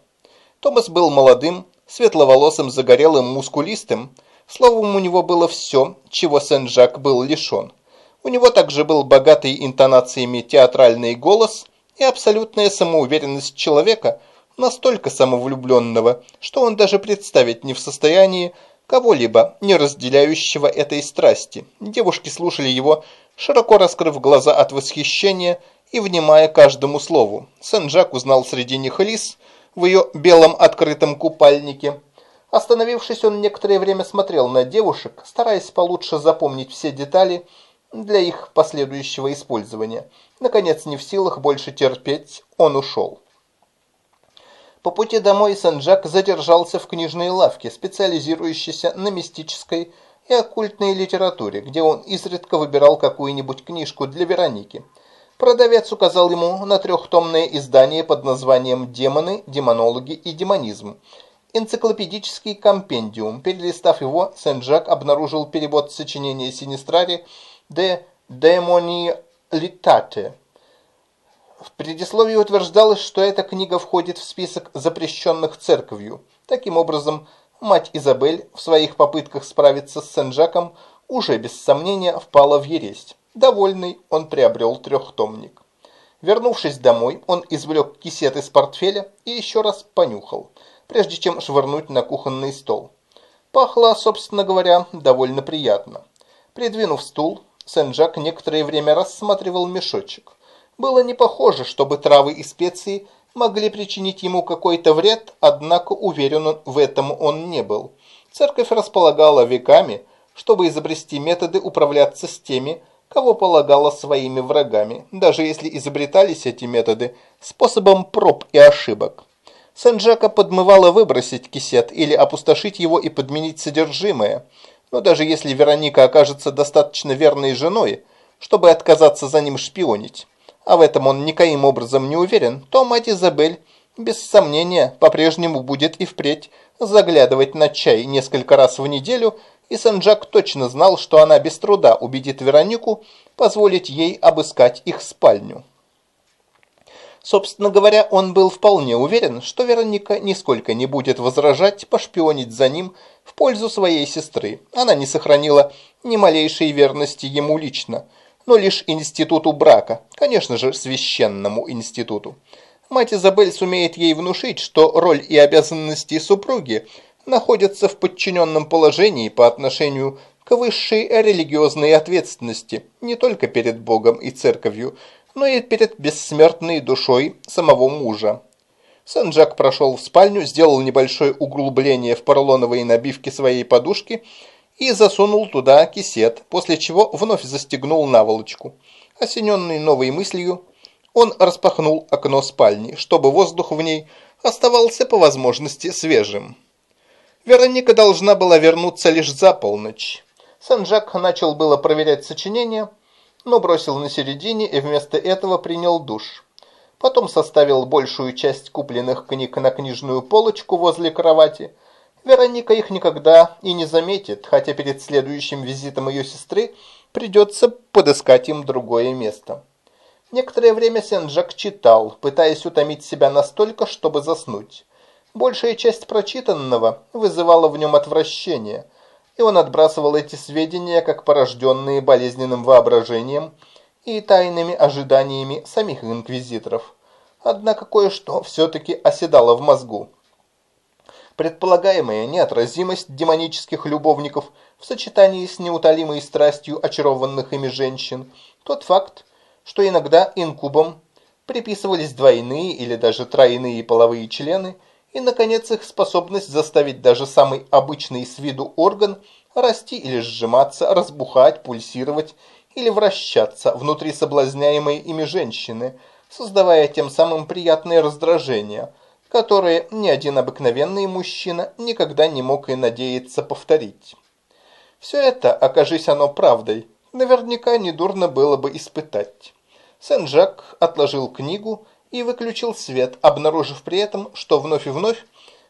Томас был молодым, светловолосым, загорелым, мускулистым, словом, у него было все, чего Сен-Жак был лишен – у него также был богатый интонациями театральный голос и абсолютная самоуверенность человека, настолько самовлюбленного, что он даже представить не в состоянии кого-либо, не разделяющего этой страсти. Девушки слушали его, широко раскрыв глаза от восхищения и внимая каждому слову. Сен-Жак узнал среди них Лис в ее белом открытом купальнике. Остановившись, он некоторое время смотрел на девушек, стараясь получше запомнить все детали для их последующего использования. Наконец, не в силах больше терпеть, он ушел. По пути домой Сен-Жак задержался в книжной лавке, специализирующейся на мистической и оккультной литературе, где он изредка выбирал какую-нибудь книжку для Вероники. Продавец указал ему на трехтомное издание под названием «Демоны, демонологи и демонизм», энциклопедический компендиум. Перелистав его, Сен-Жак обнаружил перевод сочинения Синистрари de demonialitate. В предисловии утверждалось, что эта книга входит в список запрещенных церковью. Таким образом, мать Изабель в своих попытках справиться с Сен-Жаком уже без сомнения впала в ересь. Довольный, он приобрел трехтомник. Вернувшись домой, он извлек кисет из портфеля и еще раз понюхал, прежде чем швырнуть на кухонный стол. Пахло, собственно говоря, довольно приятно. Придвинув стул, Сен-Жак некоторое время рассматривал мешочек. Было не похоже, чтобы травы и специи могли причинить ему какой-то вред, однако уверен в этом он не был. Церковь располагала веками, чтобы изобрести методы управляться с теми, кого полагала своими врагами, даже если изобретались эти методы способом проб и ошибок. Сен-Жака подмывало выбросить кисет или опустошить его и подменить содержимое – но даже если Вероника окажется достаточно верной женой, чтобы отказаться за ним шпионить, а в этом он никоим образом не уверен, то мать Изабель, без сомнения, по-прежнему будет и впредь заглядывать на чай несколько раз в неделю, и Санджак точно знал, что она без труда убедит Веронику позволить ей обыскать их спальню. Собственно говоря, он был вполне уверен, что Вероника нисколько не будет возражать пошпионить за ним в пользу своей сестры. Она не сохранила ни малейшей верности ему лично, но лишь институту брака, конечно же, священному институту. Мать Изабель сумеет ей внушить, что роль и обязанности супруги находятся в подчиненном положении по отношению к высшей религиозной ответственности не только перед Богом и Церковью, но и перед бессмертной душой самого мужа. Сен-Жак прошел в спальню, сделал небольшое углубление в поролоновой набивке своей подушки и засунул туда кисет, после чего вновь застегнул наволочку. Осененный новой мыслью, он распахнул окно спальни, чтобы воздух в ней оставался по возможности свежим. Вероника должна была вернуться лишь за полночь. Сен-Жак начал было проверять сочинение, но бросил на середине и вместо этого принял душ. Потом составил большую часть купленных книг на книжную полочку возле кровати. Вероника их никогда и не заметит, хотя перед следующим визитом ее сестры придется подыскать им другое место. Некоторое время Сен-Жак читал, пытаясь утомить себя настолько, чтобы заснуть. Большая часть прочитанного вызывала в нем отвращение, и он отбрасывал эти сведения как порожденные болезненным воображением и тайными ожиданиями самих инквизиторов. Однако кое-что все-таки оседало в мозгу. Предполагаемая неотразимость демонических любовников в сочетании с неутолимой страстью очарованных ими женщин, тот факт, что иногда инкубам приписывались двойные или даже тройные половые члены, и, наконец, их способность заставить даже самый обычный с виду орган расти или сжиматься, разбухать, пульсировать или вращаться внутри соблазняемой ими женщины, создавая тем самым приятное раздражение – которые ни один обыкновенный мужчина никогда не мог и надеяться повторить. Все это, окажись оно правдой, наверняка недурно было бы испытать. Сен-Жак отложил книгу и выключил свет, обнаружив при этом, что вновь и вновь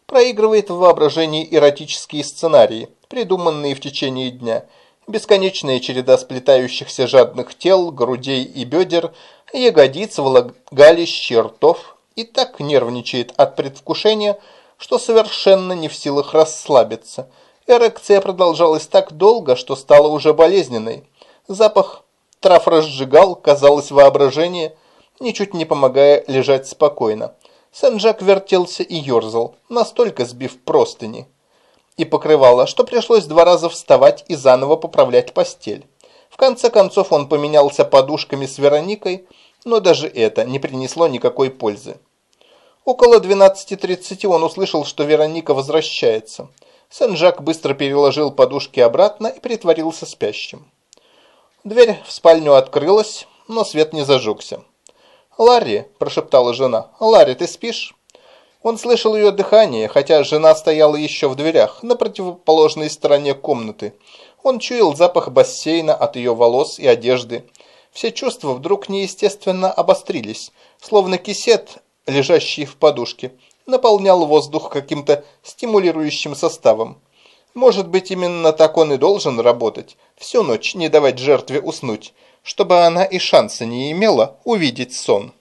проигрывает в воображении эротические сценарии, придуманные в течение дня, бесконечная череда сплетающихся жадных тел, грудей и бедер, ягодиц, влагалищ, ртов, и так нервничает от предвкушения, что совершенно не в силах расслабиться. Эрекция продолжалась так долго, что стала уже болезненной. Запах трав разжигал, казалось, воображение, ничуть не помогая лежать спокойно. Сен-Жак вертелся и ерзал, настолько сбив простыни и покрывало, что пришлось два раза вставать и заново поправлять постель. В конце концов он поменялся подушками с Вероникой, но даже это не принесло никакой пользы. Около 12.30 он услышал, что Вероника возвращается. Сен-Жак быстро переложил подушки обратно и притворился спящим. Дверь в спальню открылась, но свет не зажегся. «Ларри», – прошептала жена, – «Ларри, ты спишь?» Он слышал ее дыхание, хотя жена стояла еще в дверях, на противоположной стороне комнаты. Он чуял запах бассейна от ее волос и одежды. Все чувства вдруг неестественно обострились, словно кисет лежащий в подушке, наполнял воздух каким-то стимулирующим составом. Может быть, именно так он и должен работать, всю ночь не давать жертве уснуть, чтобы она и шанса не имела увидеть сон.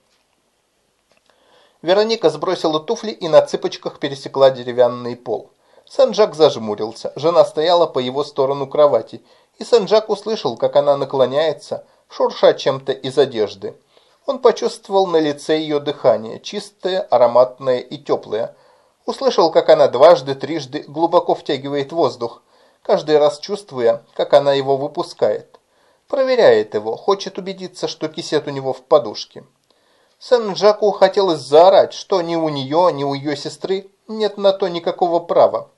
Вероника сбросила туфли и на цыпочках пересекла деревянный пол. Санджак зажмурился, жена стояла по его сторону кровати, и Санджак услышал, как она наклоняется, шурша чем-то из одежды. Он почувствовал на лице ее дыхание, чистое, ароматное и теплое. Услышал, как она дважды, трижды глубоко втягивает воздух, каждый раз чувствуя, как она его выпускает. Проверяет его, хочет убедиться, что кисет у него в подушке. Сен-Джаку хотелось заорать, что ни у нее, ни у ее сестры нет на то никакого права.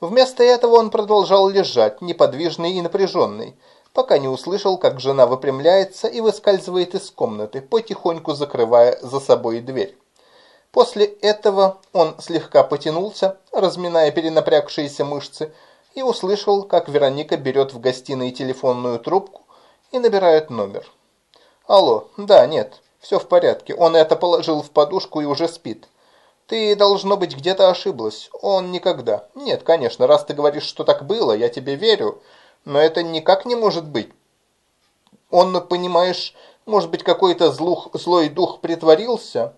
Вместо этого он продолжал лежать, неподвижный и напряженный, пока не услышал, как жена выпрямляется и выскальзывает из комнаты, потихоньку закрывая за собой дверь. После этого он слегка потянулся, разминая перенапрягшиеся мышцы, и услышал, как Вероника берет в гостиной телефонную трубку и набирает номер. «Алло, да, нет, все в порядке, он это положил в подушку и уже спит. Ты, должно быть, где-то ошиблась, он никогда. Нет, конечно, раз ты говоришь, что так было, я тебе верю, но это никак не может быть. Он, понимаешь, может быть, какой-то злой дух притворился?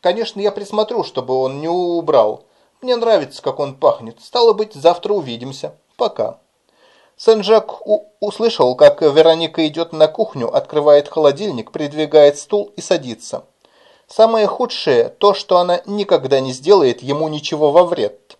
Конечно, я присмотрю, чтобы он не убрал. Мне нравится, как он пахнет. Стало быть, завтра увидимся. Пока. Сен-Жак услышал, как Вероника идет на кухню, открывает холодильник, придвигает стул и садится. Самое худшее – то, что она никогда не сделает ему ничего во вред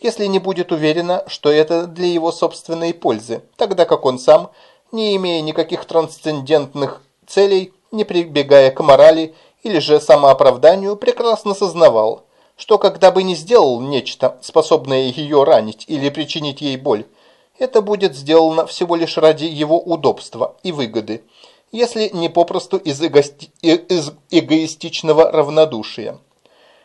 если не будет уверена, что это для его собственной пользы, тогда как он сам, не имея никаких трансцендентных целей, не прибегая к морали или же самооправданию, прекрасно сознавал, что когда бы не сделал нечто, способное ее ранить или причинить ей боль, это будет сделано всего лишь ради его удобства и выгоды, если не попросту из, эго из эгоистичного равнодушия.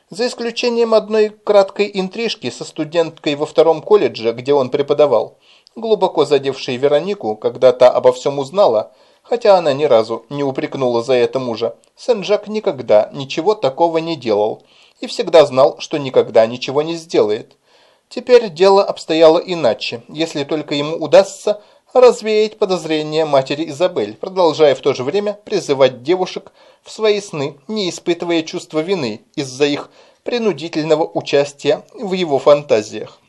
За исключением одной краткой интрижки со студенткой во втором колледже, где он преподавал, глубоко задевшей Веронику, когда та обо всем узнала, хотя она ни разу не упрекнула за это мужа, Сен-Жак никогда ничего такого не делал и всегда знал, что никогда ничего не сделает. Теперь дело обстояло иначе, если только ему удастся развеять подозрения матери Изабель, продолжая в то же время призывать девушек в свои сны, не испытывая чувства вины из-за их принудительного участия в его фантазиях.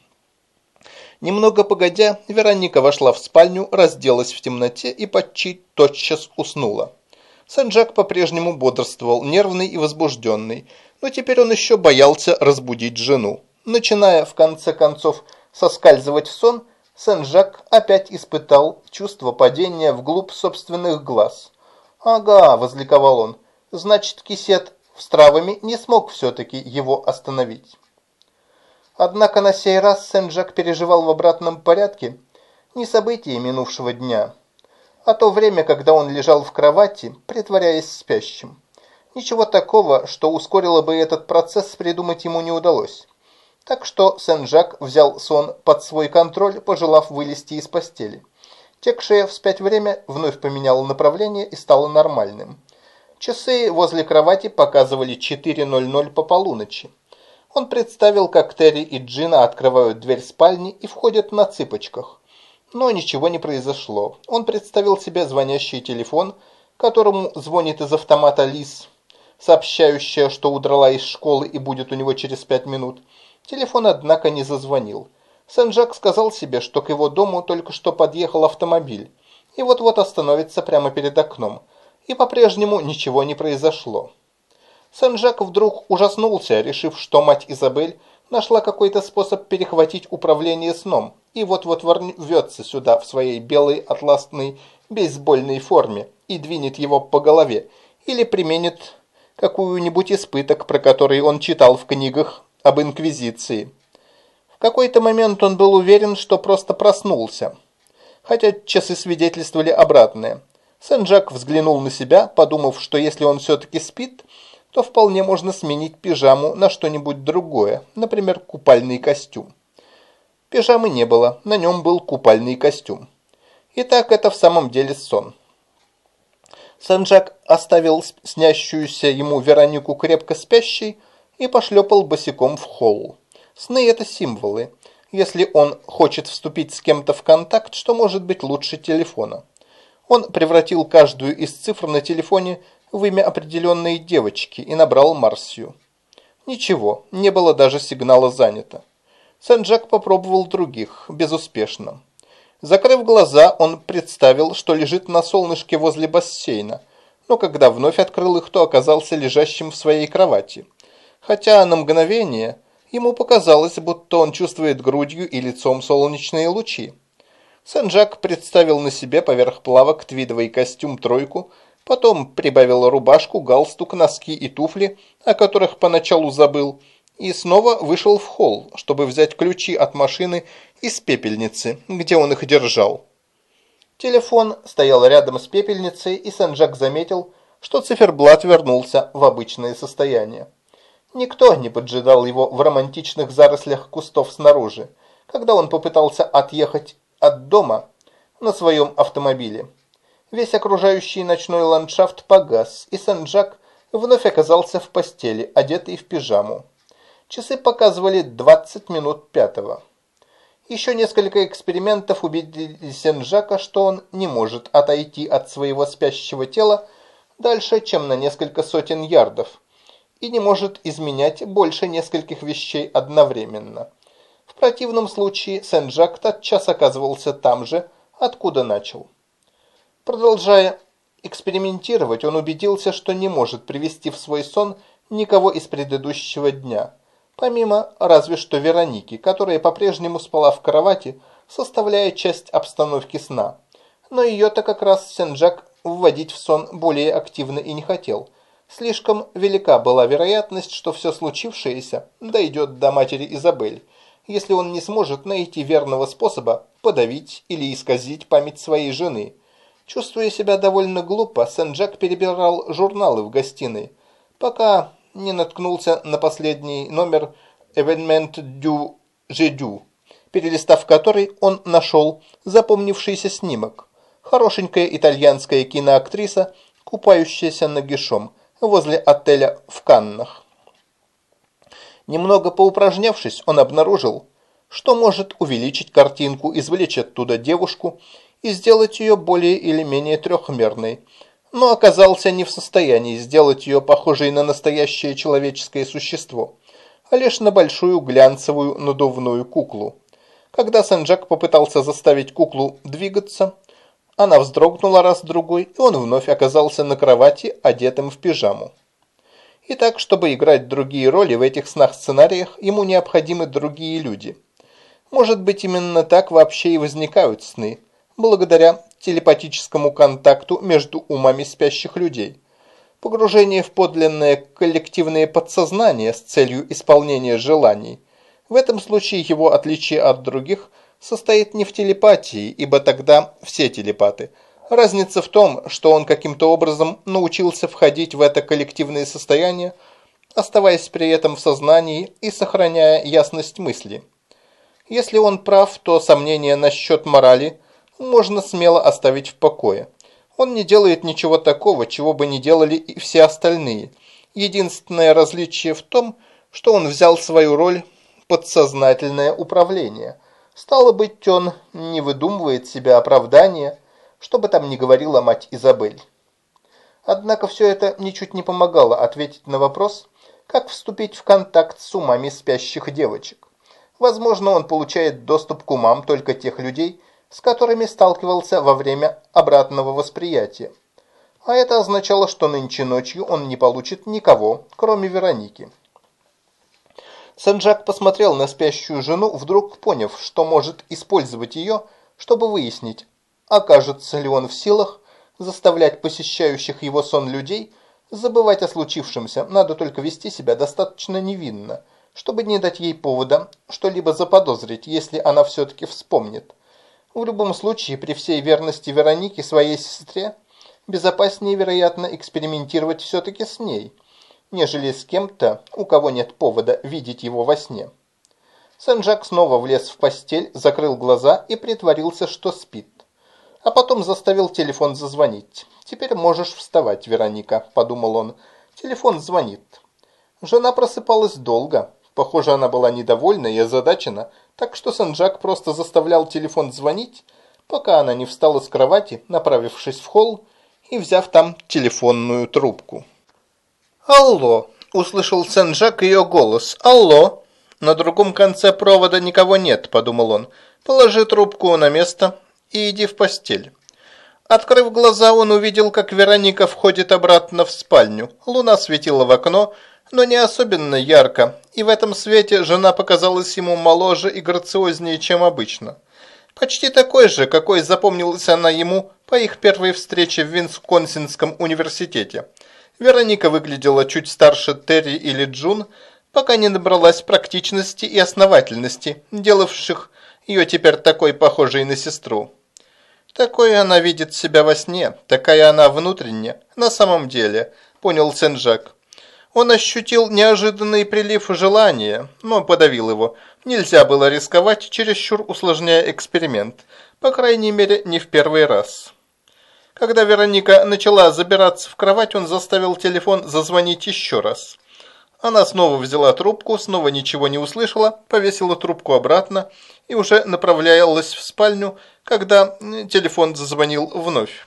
Немного погодя, Вероника вошла в спальню, разделась в темноте и почти тотчас уснула. Санджак по-прежнему бодрствовал, нервный и возбужденный, но теперь он еще боялся разбудить жену. Начиная, в конце концов, соскальзывать в сон, Сен-Жак опять испытал чувство падения вглубь собственных глаз. «Ага», – возликовал он, – «значит, кисет с травами не смог все-таки его остановить». Однако на сей раз Сен-Жак переживал в обратном порядке не события минувшего дня, а то время, когда он лежал в кровати, притворяясь спящим. Ничего такого, что ускорило бы этот процесс, придумать ему не удалось. Так что Сен-Жак взял сон под свой контроль, пожелав вылезти из постели. Текшее вспять время вновь поменяло направление и стало нормальным. Часы возле кровати показывали 4.00 по полуночи. Он представил, как Терри и Джина открывают дверь спальни и входят на цыпочках. Но ничего не произошло. Он представил себе звонящий телефон, которому звонит из автомата Лис, сообщающая, что удрала из школы и будет у него через пять минут. Телефон, однако, не зазвонил. Сен-Жак сказал себе, что к его дому только что подъехал автомобиль, и вот-вот остановится прямо перед окном. И по-прежнему ничего не произошло. Сен-Жак вдруг ужаснулся, решив, что мать Изабель нашла какой-то способ перехватить управление сном и вот-вот ворвется сюда в своей белой атласной бейсбольной форме и двинет его по голове или применит какую-нибудь испыток, про который он читал в книгах об Инквизиции. В какой-то момент он был уверен, что просто проснулся, хотя часы свидетельствовали обратное. Сен-Жак взглянул на себя, подумав, что если он все-таки спит, то вполне можно сменить пижаму на что-нибудь другое, например, купальный костюм. Пижамы не было, на нем был купальный костюм. Итак, это в самом деле сон. Санджак оставил снящуюся ему Веронику крепко спящей, и пошлепал босиком в холл. Сны – это символы. Если он хочет вступить с кем-то в контакт, что может быть лучше телефона? Он превратил каждую из цифр на телефоне в имя определенной девочки и набрал Марсию. Ничего, не было даже сигнала «занято». Сен-Джак попробовал других, безуспешно. Закрыв глаза, он представил, что лежит на солнышке возле бассейна, но когда вновь открыл их, то оказался лежащим в своей кровати хотя на мгновение ему показалось, будто он чувствует грудью и лицом солнечные лучи. Сен-Жак представил на себе поверх плавок твидовый костюм-тройку, потом прибавил рубашку, галстук, носки и туфли, о которых поначалу забыл, и снова вышел в холл, чтобы взять ключи от машины из пепельницы, где он их держал. Телефон стоял рядом с пепельницей, и Сен-Жак заметил, что циферблат вернулся в обычное состояние. Никто не поджидал его в романтичных зарослях кустов снаружи, когда он попытался отъехать от дома на своем автомобиле. Весь окружающий ночной ландшафт погас, и Сен-Джак вновь оказался в постели, одетый в пижаму. Часы показывали 20 минут пятого. Еще несколько экспериментов убедили Сен-Жака, что он не может отойти от своего спящего тела дальше, чем на несколько сотен ярдов, и не может изменять больше нескольких вещей одновременно. В противном случае Сен-Жак тотчас оказывался там же, откуда начал. Продолжая экспериментировать, он убедился, что не может привести в свой сон никого из предыдущего дня, помимо разве что Вероники, которая по-прежнему спала в кровати, составляя часть обстановки сна. Но ее-то как раз Сен-Жак вводить в сон более активно и не хотел – Слишком велика была вероятность, что все случившееся дойдет до матери Изабель, если он не сможет найти верного способа подавить или исказить память своей жены. Чувствуя себя довольно глупо, Сен-Джак перебирал журналы в гостиной, пока не наткнулся на последний номер «Эвенмент дю Жедю», перелистав который он нашел запомнившийся снимок. Хорошенькая итальянская киноактриса, купающаяся нагишом – возле отеля в Каннах. Немного поупражнявшись, он обнаружил, что может увеличить картинку, извлечь оттуда девушку и сделать ее более или менее трехмерной, но оказался не в состоянии сделать ее похожей на настоящее человеческое существо, а лишь на большую глянцевую надувную куклу. Когда Сенджак попытался заставить куклу двигаться, она вздрогнула раз-другой, и он вновь оказался на кровати, одетым в пижаму. Итак, чтобы играть другие роли в этих снах-сценариях, ему необходимы другие люди. Может быть, именно так вообще и возникают сны, благодаря телепатическому контакту между умами спящих людей. Погружение в подлинное коллективное подсознание с целью исполнения желаний – в этом случае его отличие от других состоит не в телепатии, ибо тогда все телепаты. Разница в том, что он каким-то образом научился входить в это коллективное состояние, оставаясь при этом в сознании и сохраняя ясность мысли. Если он прав, то сомнения насчет морали можно смело оставить в покое. Он не делает ничего такого, чего бы не делали и все остальные. Единственное различие в том, что он взял свою роль подсознательное управление. Стало быть, он не выдумывает себе оправдания, что бы там ни говорила мать Изабель. Однако все это ничуть не помогало ответить на вопрос, как вступить в контакт с умами спящих девочек. Возможно, он получает доступ к умам только тех людей, с которыми сталкивался во время обратного восприятия. А это означало, что нынче ночью он не получит никого, кроме Вероники. Санджак посмотрел на спящую жену, вдруг поняв, что может использовать ее, чтобы выяснить, окажется ли он в силах заставлять посещающих его сон людей забывать о случившемся, надо только вести себя достаточно невинно, чтобы не дать ей повода что-либо заподозрить, если она все-таки вспомнит. В любом случае, при всей верности Вероники своей сестре, безопаснее, вероятно, экспериментировать все-таки с ней – нежели с кем-то, у кого нет повода видеть его во сне. Сен-Жак снова влез в постель, закрыл глаза и притворился, что спит. А потом заставил телефон зазвонить. «Теперь можешь вставать, Вероника», – подумал он. Телефон звонит. Жена просыпалась долго. Похоже, она была недовольна и озадачена, так что Сен-Жак просто заставлял телефон звонить, пока она не встала с кровати, направившись в холл и взяв там телефонную трубку. «Алло!» – услышал Сен-Жак ее голос. «Алло!» «На другом конце провода никого нет», – подумал он. «Положи трубку на место и иди в постель». Открыв глаза, он увидел, как Вероника входит обратно в спальню. Луна светила в окно, но не особенно ярко, и в этом свете жена показалась ему моложе и грациознее, чем обычно. Почти такой же, какой запомнилась она ему по их первой встрече в Винсконсинском университете – Вероника выглядела чуть старше Терри или Джун, пока не набралась практичности и основательности, делавших ее теперь такой похожей на сестру. Такой она видит себя во сне, такая она внутренне, на самом деле, понял Сен-Жак. Он ощутил неожиданный прилив желания, но подавил его. Нельзя было рисковать, чересчур усложняя эксперимент, по крайней мере, не в первый раз. Когда Вероника начала забираться в кровать, он заставил телефон зазвонить еще раз. Она снова взяла трубку, снова ничего не услышала, повесила трубку обратно и уже направлялась в спальню, когда телефон зазвонил вновь.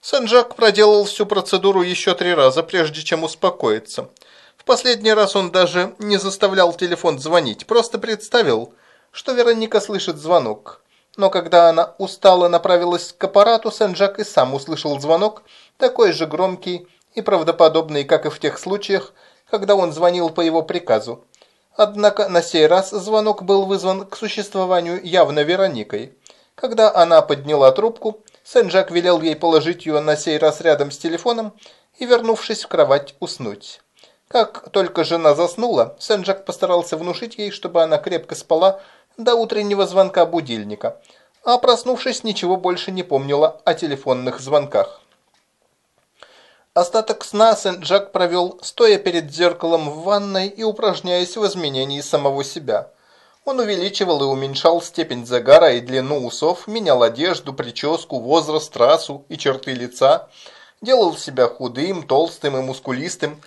Санджак проделал всю процедуру еще три раза, прежде чем успокоиться. В последний раз он даже не заставлял телефон звонить, просто представил, что Вероника слышит звонок но когда она устало направилась к аппарату, Сен-Жак и сам услышал звонок, такой же громкий и правдоподобный, как и в тех случаях, когда он звонил по его приказу. Однако на сей раз звонок был вызван к существованию явно Вероникой. Когда она подняла трубку, Сен-Жак велел ей положить ее на сей раз рядом с телефоном и, вернувшись в кровать, уснуть. Как только жена заснула, Сен-Жак постарался внушить ей, чтобы она крепко спала, до утреннего звонка будильника, а проснувшись, ничего больше не помнила о телефонных звонках. Остаток сна Сент-Джак провел, стоя перед зеркалом в ванной и упражняясь в изменении самого себя. Он увеличивал и уменьшал степень загара и длину усов, менял одежду, прическу, возраст, расу и черты лица, делал себя худым, толстым и мускулистым,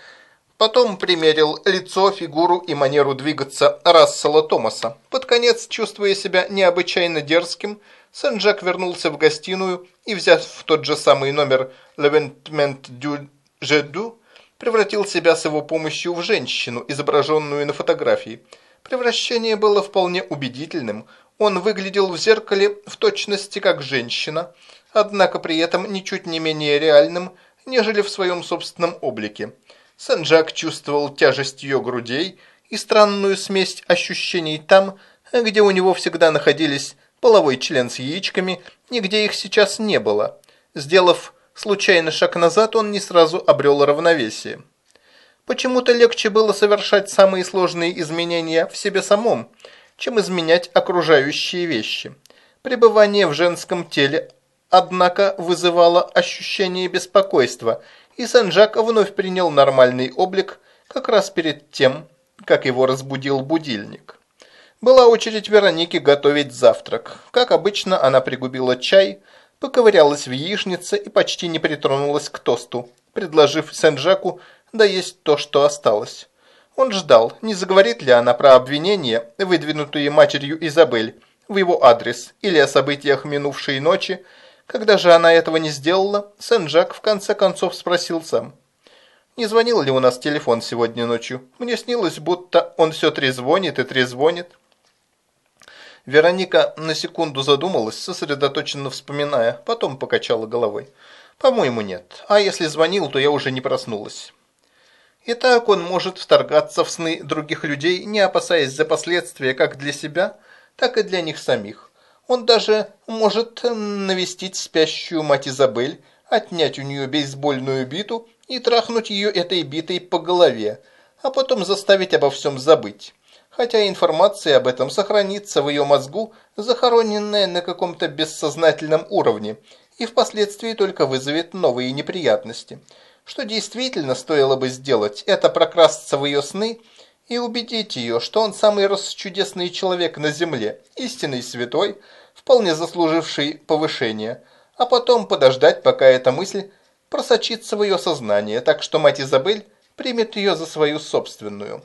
Потом примерил лицо, фигуру и манеру двигаться Рассела Томаса. Под конец, чувствуя себя необычайно дерзким, Сен-Жак вернулся в гостиную и, взяв в тот же самый номер «L'Eventement du Jedu», превратил себя с его помощью в женщину, изображенную на фотографии. Превращение было вполне убедительным. Он выглядел в зеркале в точности как женщина, однако при этом ничуть не менее реальным, нежели в своем собственном облике. Сен-Жак чувствовал тяжесть ее грудей и странную смесь ощущений там, где у него всегда находились половой член с яичками, нигде их сейчас не было. Сделав случайный шаг назад, он не сразу обрел равновесие. Почему-то легче было совершать самые сложные изменения в себе самом, чем изменять окружающие вещи. Пребывание в женском теле, однако, вызывало ощущение беспокойства, и Сен-Жак вновь принял нормальный облик как раз перед тем, как его разбудил будильник. Была очередь Вероники готовить завтрак. Как обычно, она пригубила чай, поковырялась в яичнице и почти не притронулась к тосту, предложив Сен-Жаку доесть то, что осталось. Он ждал, не заговорит ли она про обвинения, выдвинутые матерью Изабель, в его адрес или о событиях минувшей ночи. Когда же она этого не сделала, Сен-Жак в конце концов спросил сам. «Не звонил ли у нас телефон сегодня ночью? Мне снилось, будто он все трезвонит и трезвонит». Вероника на секунду задумалась, сосредоточенно вспоминая, потом покачала головой. «По-моему, нет. А если звонил, то я уже не проснулась». И так он может вторгаться в сны других людей, не опасаясь за последствия как для себя, так и для них самих. Он даже может навестить спящую мать Изабель, отнять у нее бейсбольную биту и трахнуть ее этой битой по голове, а потом заставить обо всем забыть хотя информация об этом сохранится в ее мозгу, захороненная на каком-то бессознательном уровне, и впоследствии только вызовет новые неприятности. Что действительно стоило бы сделать, это прокрасться в ее сны и убедить ее, что он самый расчудесный человек на земле, истинный святой, вполне заслуживший повышения, а потом подождать, пока эта мысль просочится в ее сознание, так что мать Изабель примет ее за свою собственную.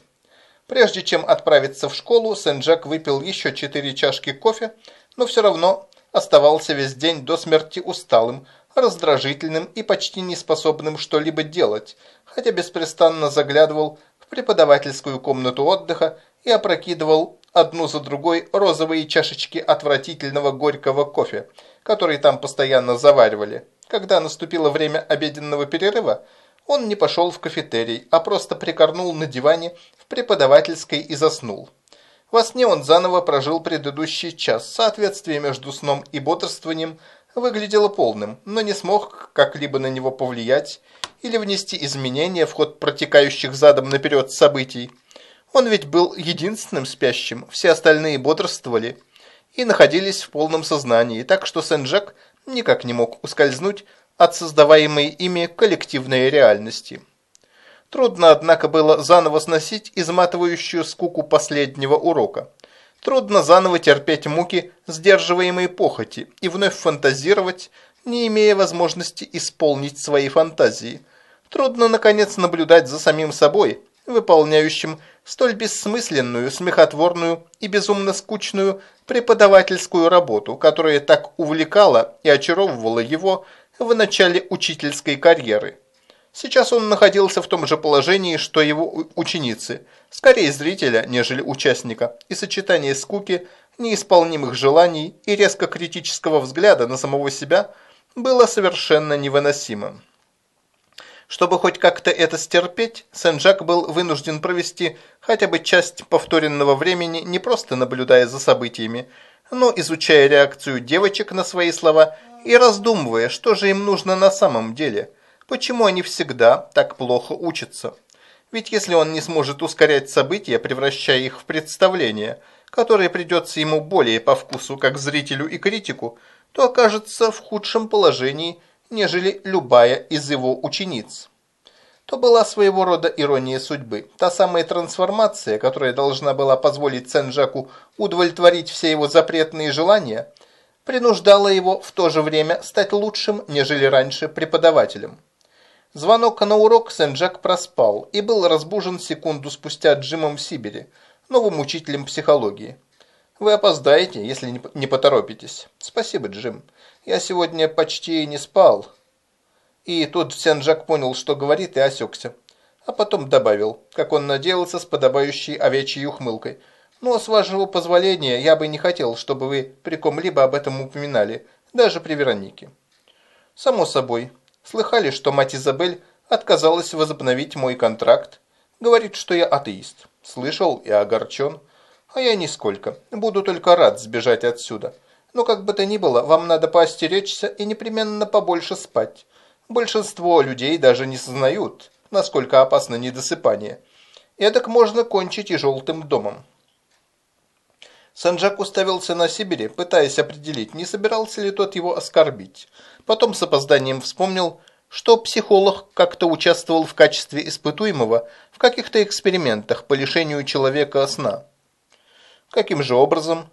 Прежде чем отправиться в школу, Сен-Джек выпил еще четыре чашки кофе, но все равно оставался весь день до смерти усталым, раздражительным и почти неспособным что-либо делать, хотя беспрестанно заглядывал в преподавательскую комнату отдыха и опрокидывал одну за другой розовые чашечки отвратительного горького кофе, который там постоянно заваривали. Когда наступило время обеденного перерыва, он не пошел в кафетерий, а просто прикорнул на диване в преподавательской и заснул. Во сне он заново прожил предыдущий час. Соответствие между сном и бодрствованием выглядело полным, но не смог как-либо на него повлиять или внести изменения в ход протекающих задом наперед событий. Он ведь был единственным спящим, все остальные бодрствовали и находились в полном сознании, так что Сен-Жак никак не мог ускользнуть от создаваемой ими коллективной реальности. Трудно, однако, было заново сносить изматывающую скуку последнего урока. Трудно заново терпеть муки сдерживаемой похоти и вновь фантазировать, не имея возможности исполнить свои фантазии. Трудно, наконец, наблюдать за самим собой, выполняющим столь бессмысленную, смехотворную и безумно скучную преподавательскую работу, которая так увлекала и очаровывала его, в начале учительской карьеры. Сейчас он находился в том же положении, что его ученицы, скорее зрителя, нежели участника, и сочетание скуки, неисполнимых желаний и резко критического взгляда на самого себя было совершенно невыносимым. Чтобы хоть как-то это стерпеть, Сен-Жак был вынужден провести хотя бы часть повторенного времени, не просто наблюдая за событиями, но изучая реакцию девочек на свои слова и раздумывая, что же им нужно на самом деле, почему они всегда так плохо учатся. Ведь если он не сможет ускорять события, превращая их в представления, которые придется ему более по вкусу как зрителю и критику, то окажется в худшем положении, нежели любая из его учениц. То была своего рода ирония судьбы. Та самая трансформация, которая должна была позволить Сен-Жаку удовлетворить все его запретные желания, принуждала его в то же время стать лучшим, нежели раньше, преподавателем. Звонок на урок Сен-Джак проспал и был разбужен секунду спустя Джимом Сибери, новым учителем психологии. Вы опоздаете, если не поторопитесь. Спасибо, Джим. Я сегодня почти не спал. И тут Сен-Жак понял, что говорит, и осекся. А потом добавил, как он надеялся с подобающей овечьей ухмылкой. «Но, с вашего позволения, я бы не хотел, чтобы вы при ком-либо об этом упоминали, даже при Веронике». «Само собой. Слыхали, что мать Изабель отказалась возобновить мой контракт? Говорит, что я атеист. Слышал и огорчен. А я нисколько. Буду только рад сбежать отсюда. Но как бы то ни было, вам надо поостеречься и непременно побольше спать. Большинство людей даже не сознают, насколько опасно недосыпание. Эдак можно кончить и желтым домом. Санджак уставился на Сибири, пытаясь определить, не собирался ли тот его оскорбить. Потом с опозданием вспомнил, что психолог как-то участвовал в качестве испытуемого в каких-то экспериментах по лишению человека сна. Каким же образом?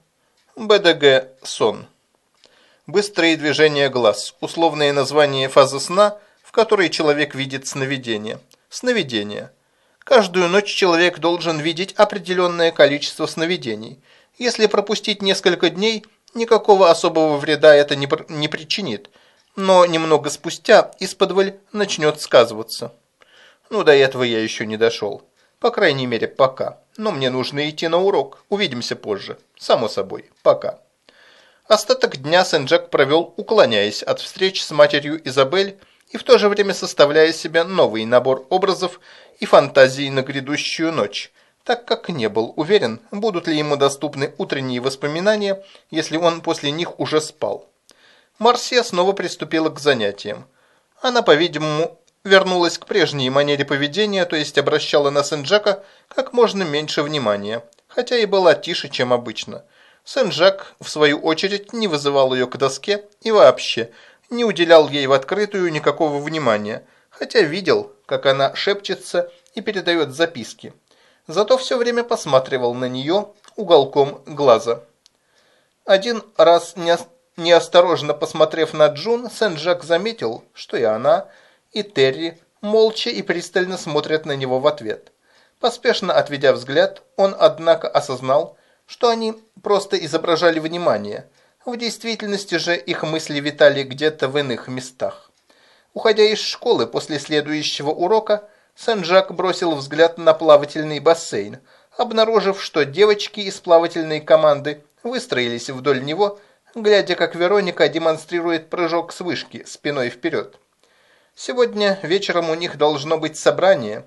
БДГ «Сон». Быстрые движения глаз, условное название фазы сна, в которой человек видит сновидение. Сновидение. Каждую ночь человек должен видеть определенное количество сновидений. Если пропустить несколько дней, никакого особого вреда это не, не причинит, но немного спустя из-под начнет сказываться. Ну, до этого я еще не дошел. По крайней мере, пока. Но мне нужно идти на урок. Увидимся позже. Само собой. Пока. Остаток дня Сен-Джек провел, уклоняясь от встреч с матерью Изабель и в то же время составляя себе новый набор образов и фантазий на грядущую ночь, так как не был уверен, будут ли ему доступны утренние воспоминания, если он после них уже спал. Марсия снова приступила к занятиям. Она, по-видимому, вернулась к прежней манере поведения, то есть обращала на Сен-Джака как можно меньше внимания, хотя и была тише, чем обычно. Сен-Жак, в свою очередь, не вызывал ее к доске и вообще не уделял ей в открытую никакого внимания, хотя видел, как она шепчется и передает записки. Зато все время посматривал на нее уголком глаза. Один раз неосторожно посмотрев на Джун, Сен-Жак заметил, что и она – и Терри молча и пристально смотрят на него в ответ. Поспешно отведя взгляд, он, однако, осознал, что они просто изображали внимание. В действительности же их мысли витали где-то в иных местах. Уходя из школы после следующего урока, Сен-Жак бросил взгляд на плавательный бассейн, обнаружив, что девочки из плавательной команды выстроились вдоль него, глядя, как Вероника демонстрирует прыжок с вышки спиной вперед. Сегодня вечером у них должно быть собрание,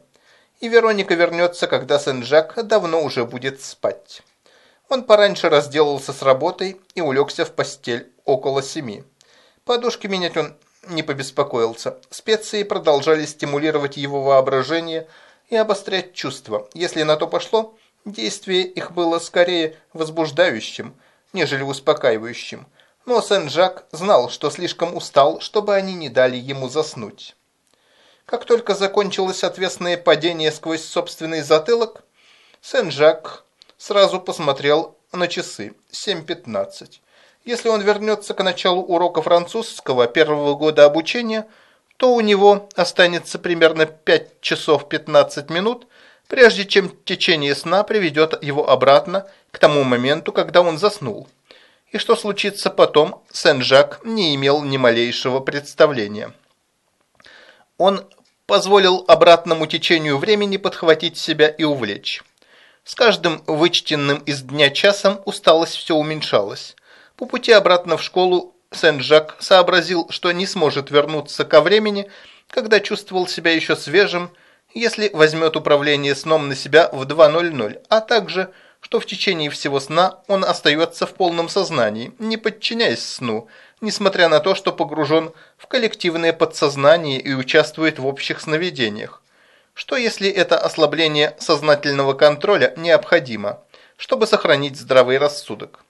и Вероника вернется, когда Сен-Жак давно уже будет спать. Он пораньше разделался с работой и улегся в постель около семи. Подушки менять он не побеспокоился. Специи продолжали стимулировать его воображение и обострять чувства. Если на то пошло, действие их было скорее возбуждающим, нежели успокаивающим – но Сен-Жак знал, что слишком устал, чтобы они не дали ему заснуть. Как только закончилось отвесное падение сквозь собственный затылок, Сен-Жак сразу посмотрел на часы 7.15. Если он вернется к началу урока французского первого года обучения, то у него останется примерно 5 часов 15 минут, прежде чем течение сна приведет его обратно к тому моменту, когда он заснул и что случится потом, Сен-Жак не имел ни малейшего представления. Он позволил обратному течению времени подхватить себя и увлечь. С каждым вычтенным из дня часом усталость все уменьшалась. По пути обратно в школу Сен-Жак сообразил, что не сможет вернуться ко времени, когда чувствовал себя еще свежим, если возьмет управление сном на себя в 2.00, а также – что в течение всего сна он остается в полном сознании, не подчиняясь сну, несмотря на то, что погружен в коллективное подсознание и участвует в общих сновидениях. Что если это ослабление сознательного контроля необходимо, чтобы сохранить здравый рассудок?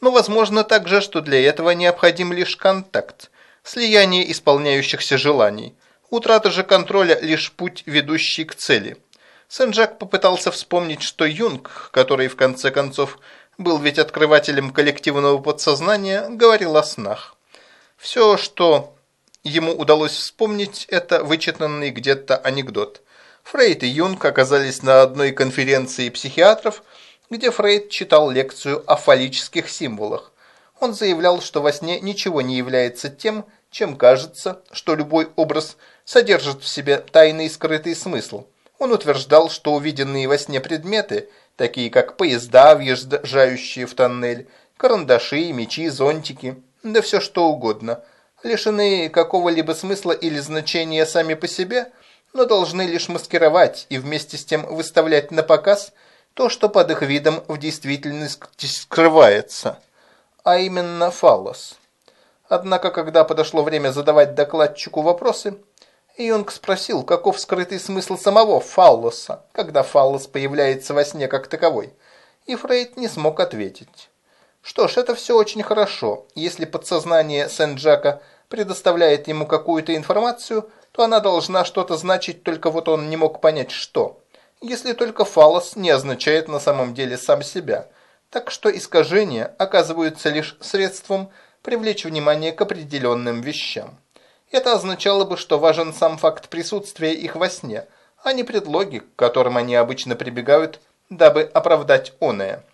Но возможно также, что для этого необходим лишь контакт, слияние исполняющихся желаний. Утрата же контроля – лишь путь, ведущий к цели – Сен-Жак попытался вспомнить, что Юнг, который в конце концов был ведь открывателем коллективного подсознания, говорил о снах. Все, что ему удалось вспомнить, это вычитанный где-то анекдот. Фрейд и Юнг оказались на одной конференции психиатров где Фрейд читал лекцию о фаллических символах. Он заявлял, что во сне ничего не является тем, чем кажется, что любой образ содержит в себе тайный скрытый смысл. Он утверждал, что увиденные во сне предметы, такие как поезда, въезжающие в тоннель, карандаши, мечи, зонтики, да все что угодно, лишены какого-либо смысла или значения сами по себе, но должны лишь маскировать и вместе с тем выставлять на показ то, что под их видом в действительности скрывается, а именно фалос. Однако, когда подошло время задавать докладчику вопросы, Юнг спросил, каков скрытый смысл самого фаллоса, когда фаллос появляется во сне как таковой, и Фрейд не смог ответить. Что ж, это все очень хорошо. Если подсознание Сен-Джака предоставляет ему какую-то информацию, то она должна что-то значить, только вот он не мог понять, что. Если только фалос не означает на самом деле сам себя. Так что искажения оказываются лишь средством привлечь внимание к определенным вещам. Это означало бы, что важен сам факт присутствия их во сне, а не предлоги, к которым они обычно прибегают, дабы оправдать оное.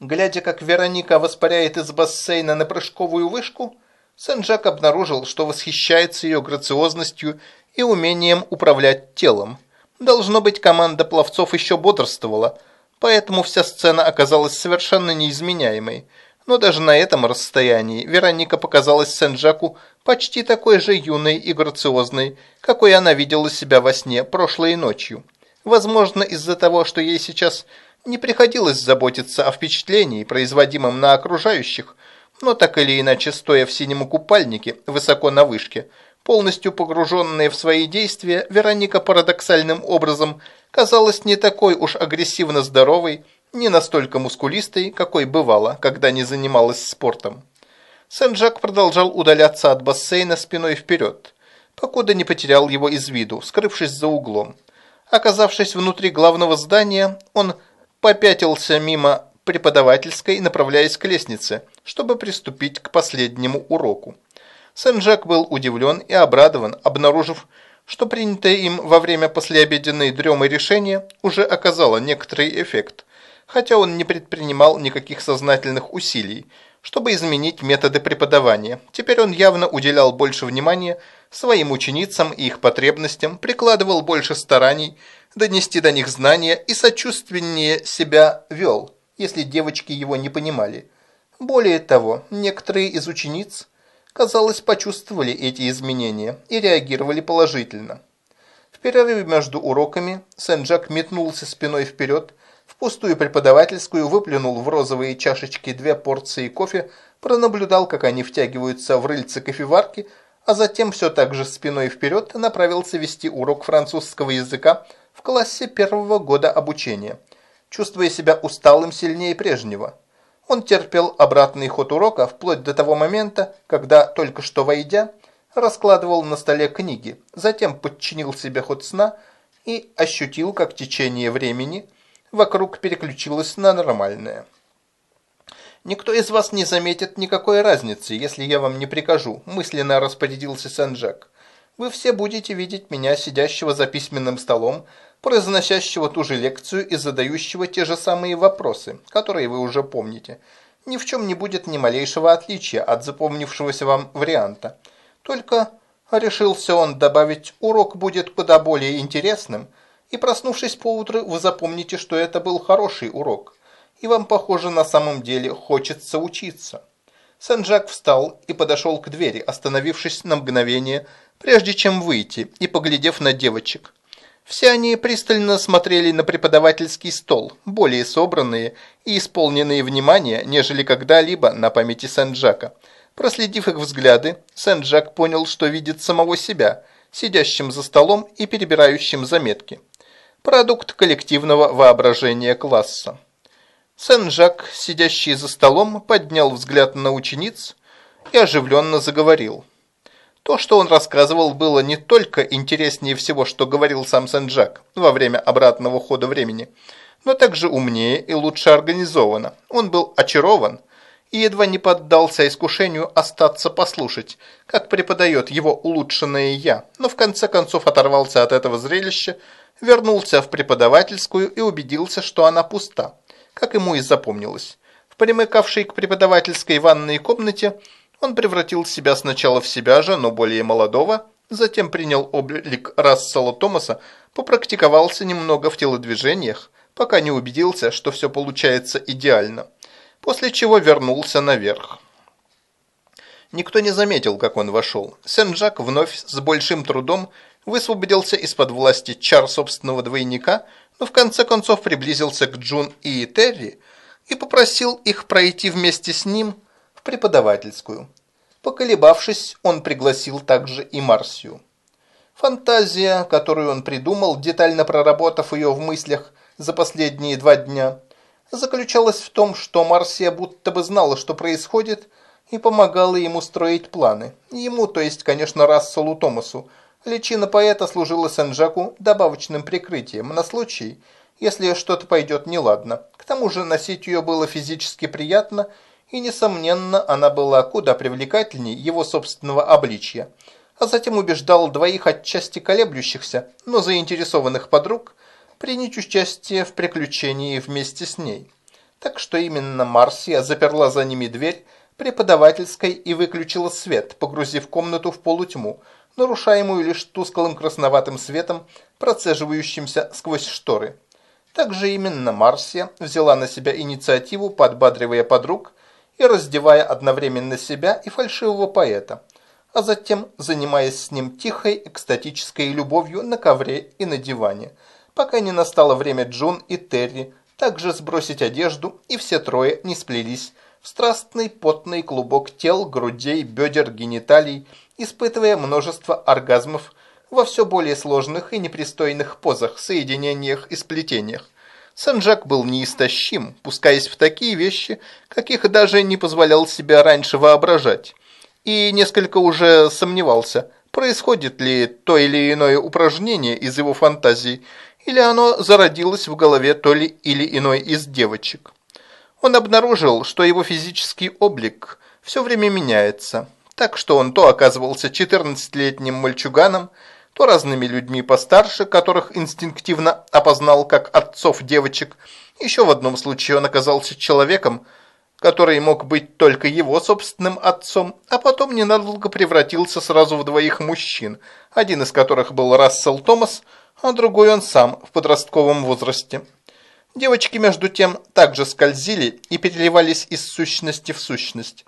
Глядя, как Вероника воспаряет из бассейна на прыжковую вышку, Сен-Жак обнаружил, что восхищается ее грациозностью и умением управлять телом. Должно быть, команда пловцов еще бодрствовала, поэтому вся сцена оказалась совершенно неизменяемой. Но даже на этом расстоянии Вероника показалась Сен-Жаку почти такой же юной и грациозной, какой она видела себя во сне прошлой ночью. Возможно, из-за того, что ей сейчас не приходилось заботиться о впечатлении, производимом на окружающих, но так или иначе, стоя в синем купальнике, высоко на вышке, полностью погруженная в свои действия, Вероника парадоксальным образом казалась не такой уж агрессивно здоровой, не настолько мускулистой, какой бывала, когда не занималась спортом. Сен-Жак продолжал удаляться от бассейна спиной вперед, покуда не потерял его из виду, скрывшись за углом. Оказавшись внутри главного здания, он попятился мимо преподавательской, направляясь к лестнице, чтобы приступить к последнему уроку. Сен-Жак был удивлен и обрадован, обнаружив, что принятое им во время послеобеденной дремы решение уже оказало некоторый эффект, хотя он не предпринимал никаких сознательных усилий, чтобы изменить методы преподавания. Теперь он явно уделял больше внимания своим ученицам и их потребностям, прикладывал больше стараний донести до них знания и сочувственнее себя вел, если девочки его не понимали. Более того, некоторые из учениц, казалось, почувствовали эти изменения и реагировали положительно. В перерыве между уроками Сен-Джак метнулся спиной вперед, пустую преподавательскую выплюнул в розовые чашечки две порции кофе, пронаблюдал, как они втягиваются в рыльце кофеварки, а затем все так же спиной вперед направился вести урок французского языка в классе первого года обучения, чувствуя себя усталым сильнее прежнего. Он терпел обратный ход урока вплоть до того момента, когда, только что войдя, раскладывал на столе книги, затем подчинил себе ход сна и ощутил, как течение времени вокруг переключилось на нормальное. «Никто из вас не заметит никакой разницы, если я вам не прикажу», мысленно распорядился Сен-Жак. «Вы все будете видеть меня, сидящего за письменным столом, произносящего ту же лекцию и задающего те же самые вопросы, которые вы уже помните. Ни в чем не будет ни малейшего отличия от запомнившегося вам варианта. Только, решился он добавить, урок будет куда более интересным, и проснувшись поутру, вы запомните, что это был хороший урок и вам, похоже, на самом деле хочется учиться. Сен-Жак встал и подошел к двери, остановившись на мгновение, прежде чем выйти, и поглядев на девочек. Все они пристально смотрели на преподавательский стол, более собранные и исполненные внимания, нежели когда-либо на памяти Сен-Жака. Проследив их взгляды, Сен-Жак понял, что видит самого себя, сидящим за столом и перебирающим заметки. Продукт коллективного воображения класса. Сен-Жак, сидящий за столом, поднял взгляд на учениц и оживленно заговорил. То, что он рассказывал, было не только интереснее всего, что говорил сам Сен-Жак во время обратного хода времени, но также умнее и лучше организовано. Он был очарован и едва не поддался искушению остаться послушать, как преподает его улучшенное «я», но в конце концов оторвался от этого зрелища, вернулся в преподавательскую и убедился, что она пуста, как ему и запомнилось. В примыкавшей к преподавательской ванной комнате он превратил себя сначала в себя же, но более молодого, затем принял облик Рассела Томаса, попрактиковался немного в телодвижениях, пока не убедился, что все получается идеально, после чего вернулся наверх. Никто не заметил, как он вошел. Сен-Жак вновь с большим трудом высвободился из-под власти чар собственного двойника, но в конце концов приблизился к Джун и Терри и попросил их пройти вместе с ним в преподавательскую. Поколебавшись, он пригласил также и Марсию. Фантазия, которую он придумал, детально проработав ее в мыслях за последние два дня, заключалась в том, что Марсия будто бы знала, что происходит, и помогала ему строить планы. Ему, то есть, конечно, Расселу Томасу. Личина поэта служила Сен-Жаку добавочным прикрытием на случай, если что-то пойдет неладно. К тому же носить ее было физически приятно – и, несомненно, она была куда привлекательней его собственного обличья, а затем убеждал двоих отчасти колеблющихся, но заинтересованных подруг принять участие в приключении вместе с ней. Так что именно Марсия заперла за ними дверь преподавательской и выключила свет, погрузив комнату в полутьму, нарушаемую лишь тусклым красноватым светом, процеживающимся сквозь шторы. Также именно Марсия взяла на себя инициативу, подбадривая подруг и раздевая одновременно себя и фальшивого поэта, а затем занимаясь с ним тихой экстатической любовью на ковре и на диване, пока не настало время Джун и Терри также сбросить одежду, и все трое не сплелись в страстный потный клубок тел, грудей, бедер, гениталий, испытывая множество оргазмов во все более сложных и непристойных позах, соединениях и сплетениях. Санжак был неистощим, пускаясь в такие вещи, каких даже не позволял себе раньше воображать, и несколько уже сомневался, происходит ли то или иное упражнение из его фантазии, или оно зародилось в голове то ли или иной из девочек. Он обнаружил, что его физический облик все время меняется, так что он то оказывался 14-летним мальчуганом, то разными людьми постарше, которых инстинктивно опознал как отцов девочек. Еще в одном случае он оказался человеком, который мог быть только его собственным отцом, а потом ненадолго превратился сразу в двоих мужчин, один из которых был Рассел Томас, а другой он сам в подростковом возрасте. Девочки, между тем, также скользили и переливались из сущности в сущность.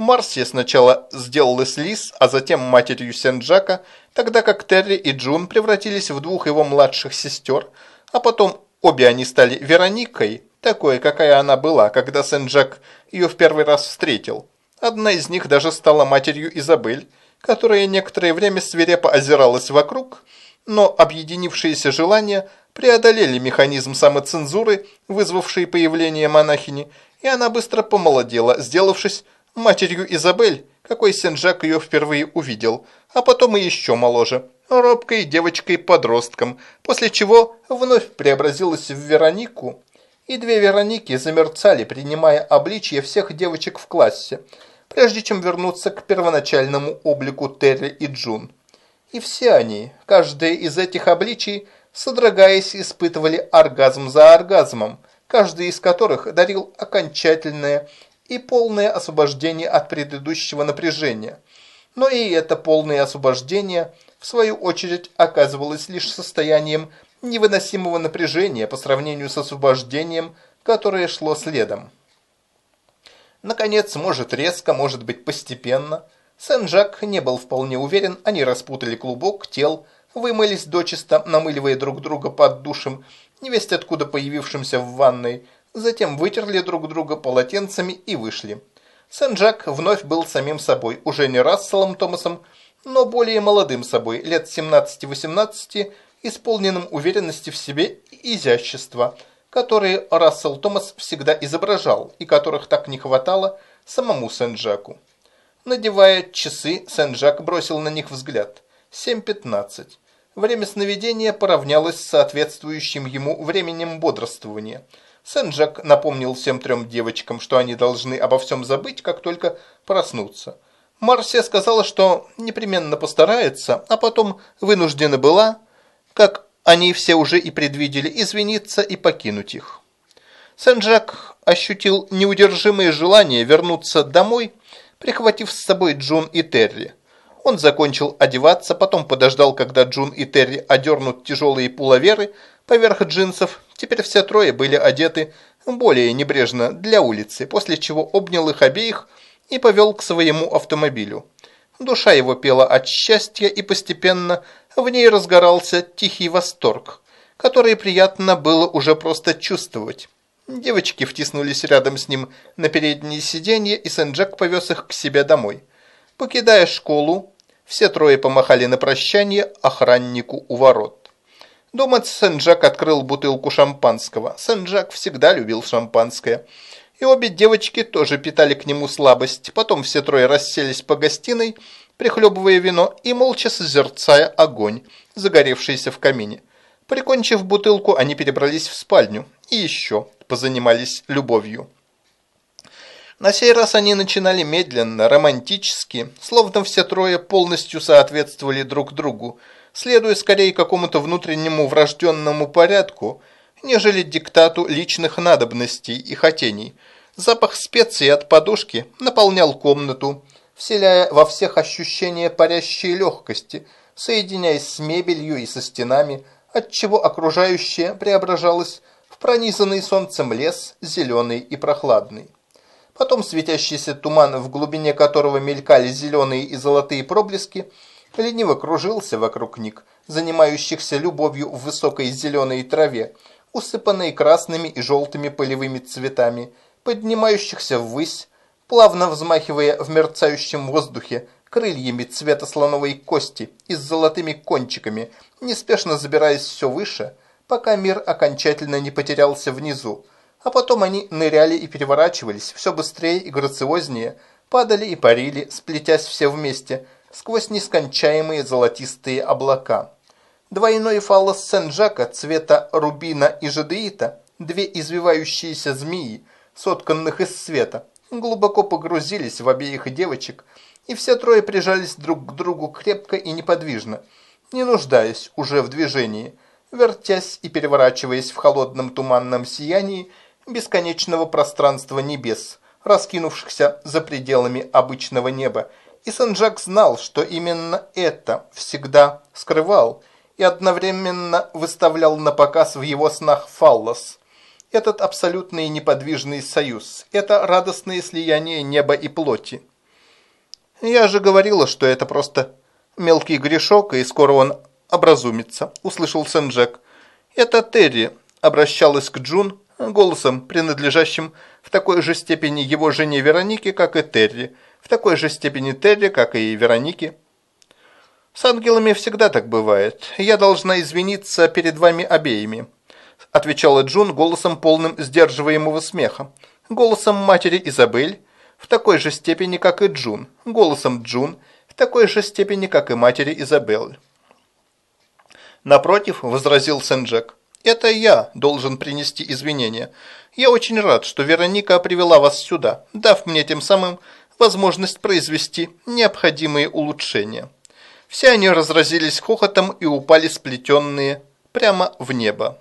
Марсия сначала сделалась Лис, а затем матерью Сен-Джака, тогда как Терри и Джун превратились в двух его младших сестер, а потом обе они стали Вероникой, такой, какая она была, когда Сен-Джак ее в первый раз встретил. Одна из них даже стала матерью Изабель, которая некоторое время свирепо озиралась вокруг, но объединившиеся желания преодолели механизм самоцензуры, вызвавший появление монахини, и она быстро помолодела, сделавшись матерью Изабель, какой Сен-Жак ее впервые увидел, а потом и еще моложе, робкой девочкой-подростком, после чего вновь преобразилась в Веронику, и две Вероники замерцали, принимая обличье всех девочек в классе, прежде чем вернуться к первоначальному облику Терри и Джун. И все они, каждая из этих обличий, содрогаясь, испытывали оргазм за оргазмом, каждый из которых дарил окончательное и полное освобождение от предыдущего напряжения. Но и это полное освобождение, в свою очередь, оказывалось лишь состоянием невыносимого напряжения по сравнению с освобождением, которое шло следом. Наконец, может резко, может быть постепенно, Сен-Жак не был вполне уверен, они распутали клубок тел, вымылись дочисто, намыливая друг друга под душем, невесть откуда появившимся в ванной, Затем вытерли друг друга полотенцами и вышли. Сен-Жак вновь был самим собой, уже не Расселом Томасом, но более молодым собой, лет 17-18, исполненным уверенности в себе и изящества, которые Рассел Томас всегда изображал и которых так не хватало самому Сен-Жаку. Надевая часы, Сен-Жак бросил на них взгляд. 7.15. Время сновидения поравнялось с соответствующим ему временем бодрствования – Сен-Жак напомнил всем трем девочкам, что они должны обо всем забыть, как только проснутся. Марсия сказала, что непременно постарается, а потом вынуждена была, как они все уже и предвидели, извиниться и покинуть их. Сен-Жак ощутил неудержимое желание вернуться домой, прихватив с собой Джун и Терри. Он закончил одеваться, потом подождал, когда Джун и Терри одернут тяжелые пуловеры поверх джинсов. Теперь все трое были одеты более небрежно для улицы, после чего обнял их обеих и повел к своему автомобилю. Душа его пела от счастья, и постепенно в ней разгорался тихий восторг, который приятно было уже просто чувствовать. Девочки втиснулись рядом с ним на переднее сиденье, и Сен-Джек повез их к себе домой. Покидая школу, все трое помахали на прощание охраннику у ворот. Дома Сен-Джак открыл бутылку шампанского. Сен-Джак всегда любил шампанское. И обе девочки тоже питали к нему слабость. Потом все трое расселись по гостиной, прихлебывая вино и молча созерцая огонь, загоревшийся в камине. Прикончив бутылку, они перебрались в спальню и еще позанимались любовью. На сей раз они начинали медленно, романтически, словно все трое полностью соответствовали друг другу, следуя скорее какому-то внутреннему врожденному порядку, нежели диктату личных надобностей и хотений. Запах специй от подушки наполнял комнату, вселяя во всех ощущение парящей легкости, соединяясь с мебелью и со стенами, отчего окружающее преображалось в пронизанный солнцем лес, зеленый и прохладный. Потом светящийся туман, в глубине которого мелькали зеленые и золотые проблески, лениво кружился вокруг них, занимающихся любовью в высокой зеленой траве, усыпанной красными и желтыми полевыми цветами, поднимающихся ввысь, плавно взмахивая в мерцающем воздухе крыльями цвета слоновой кости и с золотыми кончиками, неспешно забираясь все выше, пока мир окончательно не потерялся внизу, а потом они ныряли и переворачивались все быстрее и грациознее, падали и парили, сплетясь все вместе, сквозь нескончаемые золотистые облака. Двойной фаллос Сен-Жака цвета рубина и жадеита, две извивающиеся змеи, сотканных из света, глубоко погрузились в обеих девочек, и все трое прижались друг к другу крепко и неподвижно, не нуждаясь уже в движении, вертясь и переворачиваясь в холодном туманном сиянии бесконечного пространства небес, раскинувшихся за пределами обычного неба, и Санджак знал, что именно это всегда скрывал и одновременно выставлял на показ в его снах фаллос. Этот абсолютный неподвижный союз, это радостное слияние неба и плоти. «Я же говорила, что это просто мелкий грешок, и скоро он образумится», – услышал Сен-Джек. «Это Терри», – обращалась к Джун, голосом, принадлежащим в такой же степени его жене Веронике, как и Терри, в такой же степени Терри, как и Веронике. «С ангелами всегда так бывает. Я должна извиниться перед вами обеими», отвечала Джун голосом полным сдерживаемого смеха, голосом матери Изабель, в такой же степени, как и Джун, голосом Джун, в такой же степени, как и матери Изабель. «Напротив», – возразил Сен-Джек, это я должен принести извинения. Я очень рад, что Вероника привела вас сюда, дав мне тем самым возможность произвести необходимые улучшения. Все они разразились хохотом и упали сплетенные прямо в небо.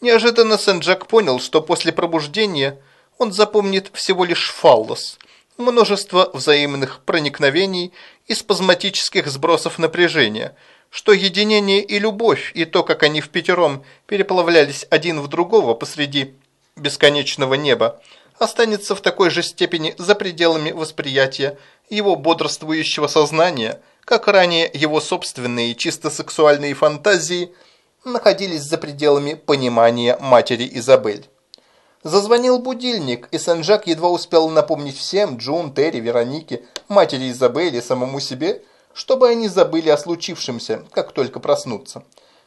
Неожиданно Сен-Джак понял, что после пробуждения он запомнит всего лишь фаллос, множество взаимных проникновений и спазматических сбросов напряжения – что единение и любовь, и то, как они в пятером переплавлялись один в другого посреди бесконечного неба, останется в такой же степени за пределами восприятия его бодрствующего сознания, как ранее его собственные чисто сексуальные фантазии находились за пределами понимания матери Изабель. Зазвонил будильник, и Сен-Жак едва успел напомнить всем, Джун, Терри, Веронике, матери Изабель и самому себе – чтобы они забыли о случившемся, как только проснутся.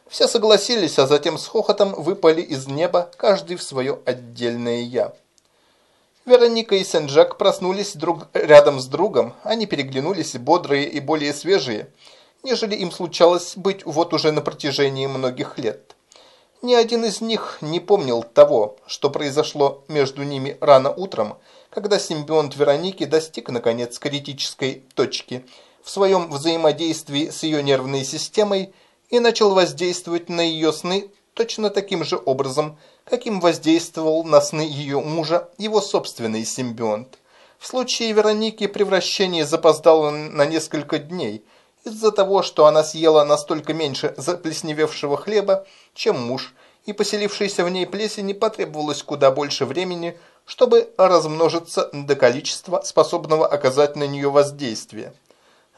Все согласились, а затем с хохотом выпали из неба, каждый в свое отдельное «я». Вероника и Сен-Жак проснулись друг рядом с другом, они переглянулись бодрые и более свежие, нежели им случалось быть вот уже на протяжении многих лет. Ни один из них не помнил того, что произошло между ними рано утром, когда симбионт Вероники достиг, наконец, критической точки в своем взаимодействии с ее нервной системой и начал воздействовать на ее сны точно таким же образом, каким воздействовал на сны ее мужа его собственный симбионт. В случае Вероники превращение запоздало на несколько дней из-за того, что она съела настолько меньше заплесневевшего хлеба, чем муж, и поселившейся в ней плесени потребовалось куда больше времени, чтобы размножиться до количества, способного оказать на нее воздействие.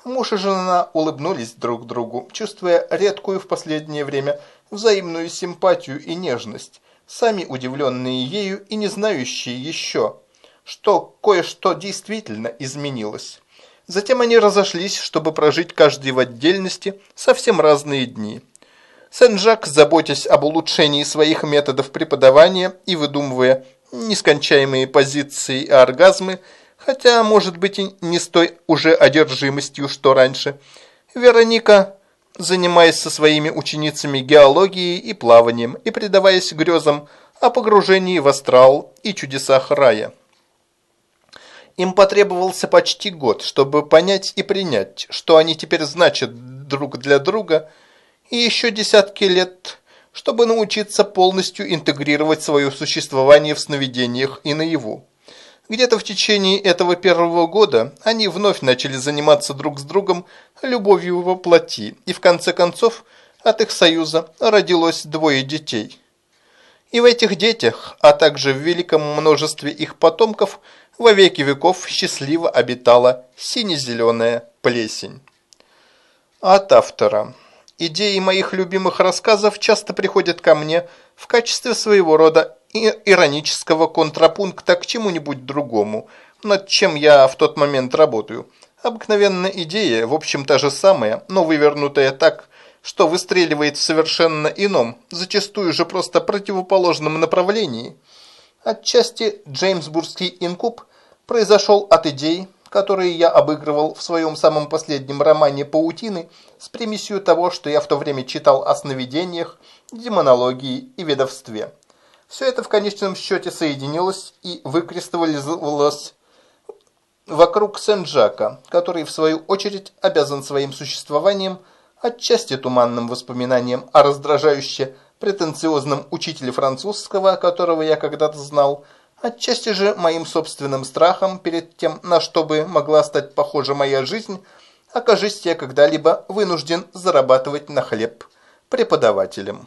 Муж и жена улыбнулись друг другу, чувствуя редкую в последнее время взаимную симпатию и нежность, сами удивленные ею и не знающие еще – что кое-что действительно изменилось. Затем они разошлись, чтобы прожить каждый в отдельности совсем разные дни. Сен-Жак, заботясь об улучшении своих методов преподавания и выдумывая нескончаемые позиции и оргазмы, хотя, может быть, и не с той уже одержимостью, что раньше, Вероника, занимаясь со своими ученицами геологией и плаванием и предаваясь грезам о погружении в астрал и чудесах рая. Им потребовался почти год, чтобы понять и принять, что они теперь значат друг для друга, и еще десятки лет, чтобы научиться полностью интегрировать свое существование в сновидениях и наяву. Где-то в течение этого первого года они вновь начали заниматься друг с другом любовью во плоти, и в конце концов от их союза родилось двое детей. И в этих детях, а также в великом множестве их потомков – во веки веков счастливо обитала сине-зеленая плесень. От автора. Идеи моих любимых рассказов часто приходят ко мне в качестве своего рода иронического контрапункта к чему-нибудь другому, над чем я в тот момент работаю. Обыкновенно идея, в общем, та же самая, но вывернутая так, что выстреливает в совершенно ином, зачастую же просто противоположном направлении. Отчасти Джеймсбургский инкуб произошел от идей, которые я обыгрывал в своем самом последнем романе «Паутины» с примесью того, что я в то время читал о сновидениях, демонологии и ведовстве. Все это в конечном счете соединилось и выкристаллизовалось вокруг Сен-Жака, который в свою очередь обязан своим существованием отчасти туманным воспоминанием о раздражающе претенциозном учителе французского, которого я когда-то знал, Отчасти же моим собственным страхом перед тем, на что бы могла стать похожа моя жизнь, окажись я когда-либо вынужден зарабатывать на хлеб преподавателем.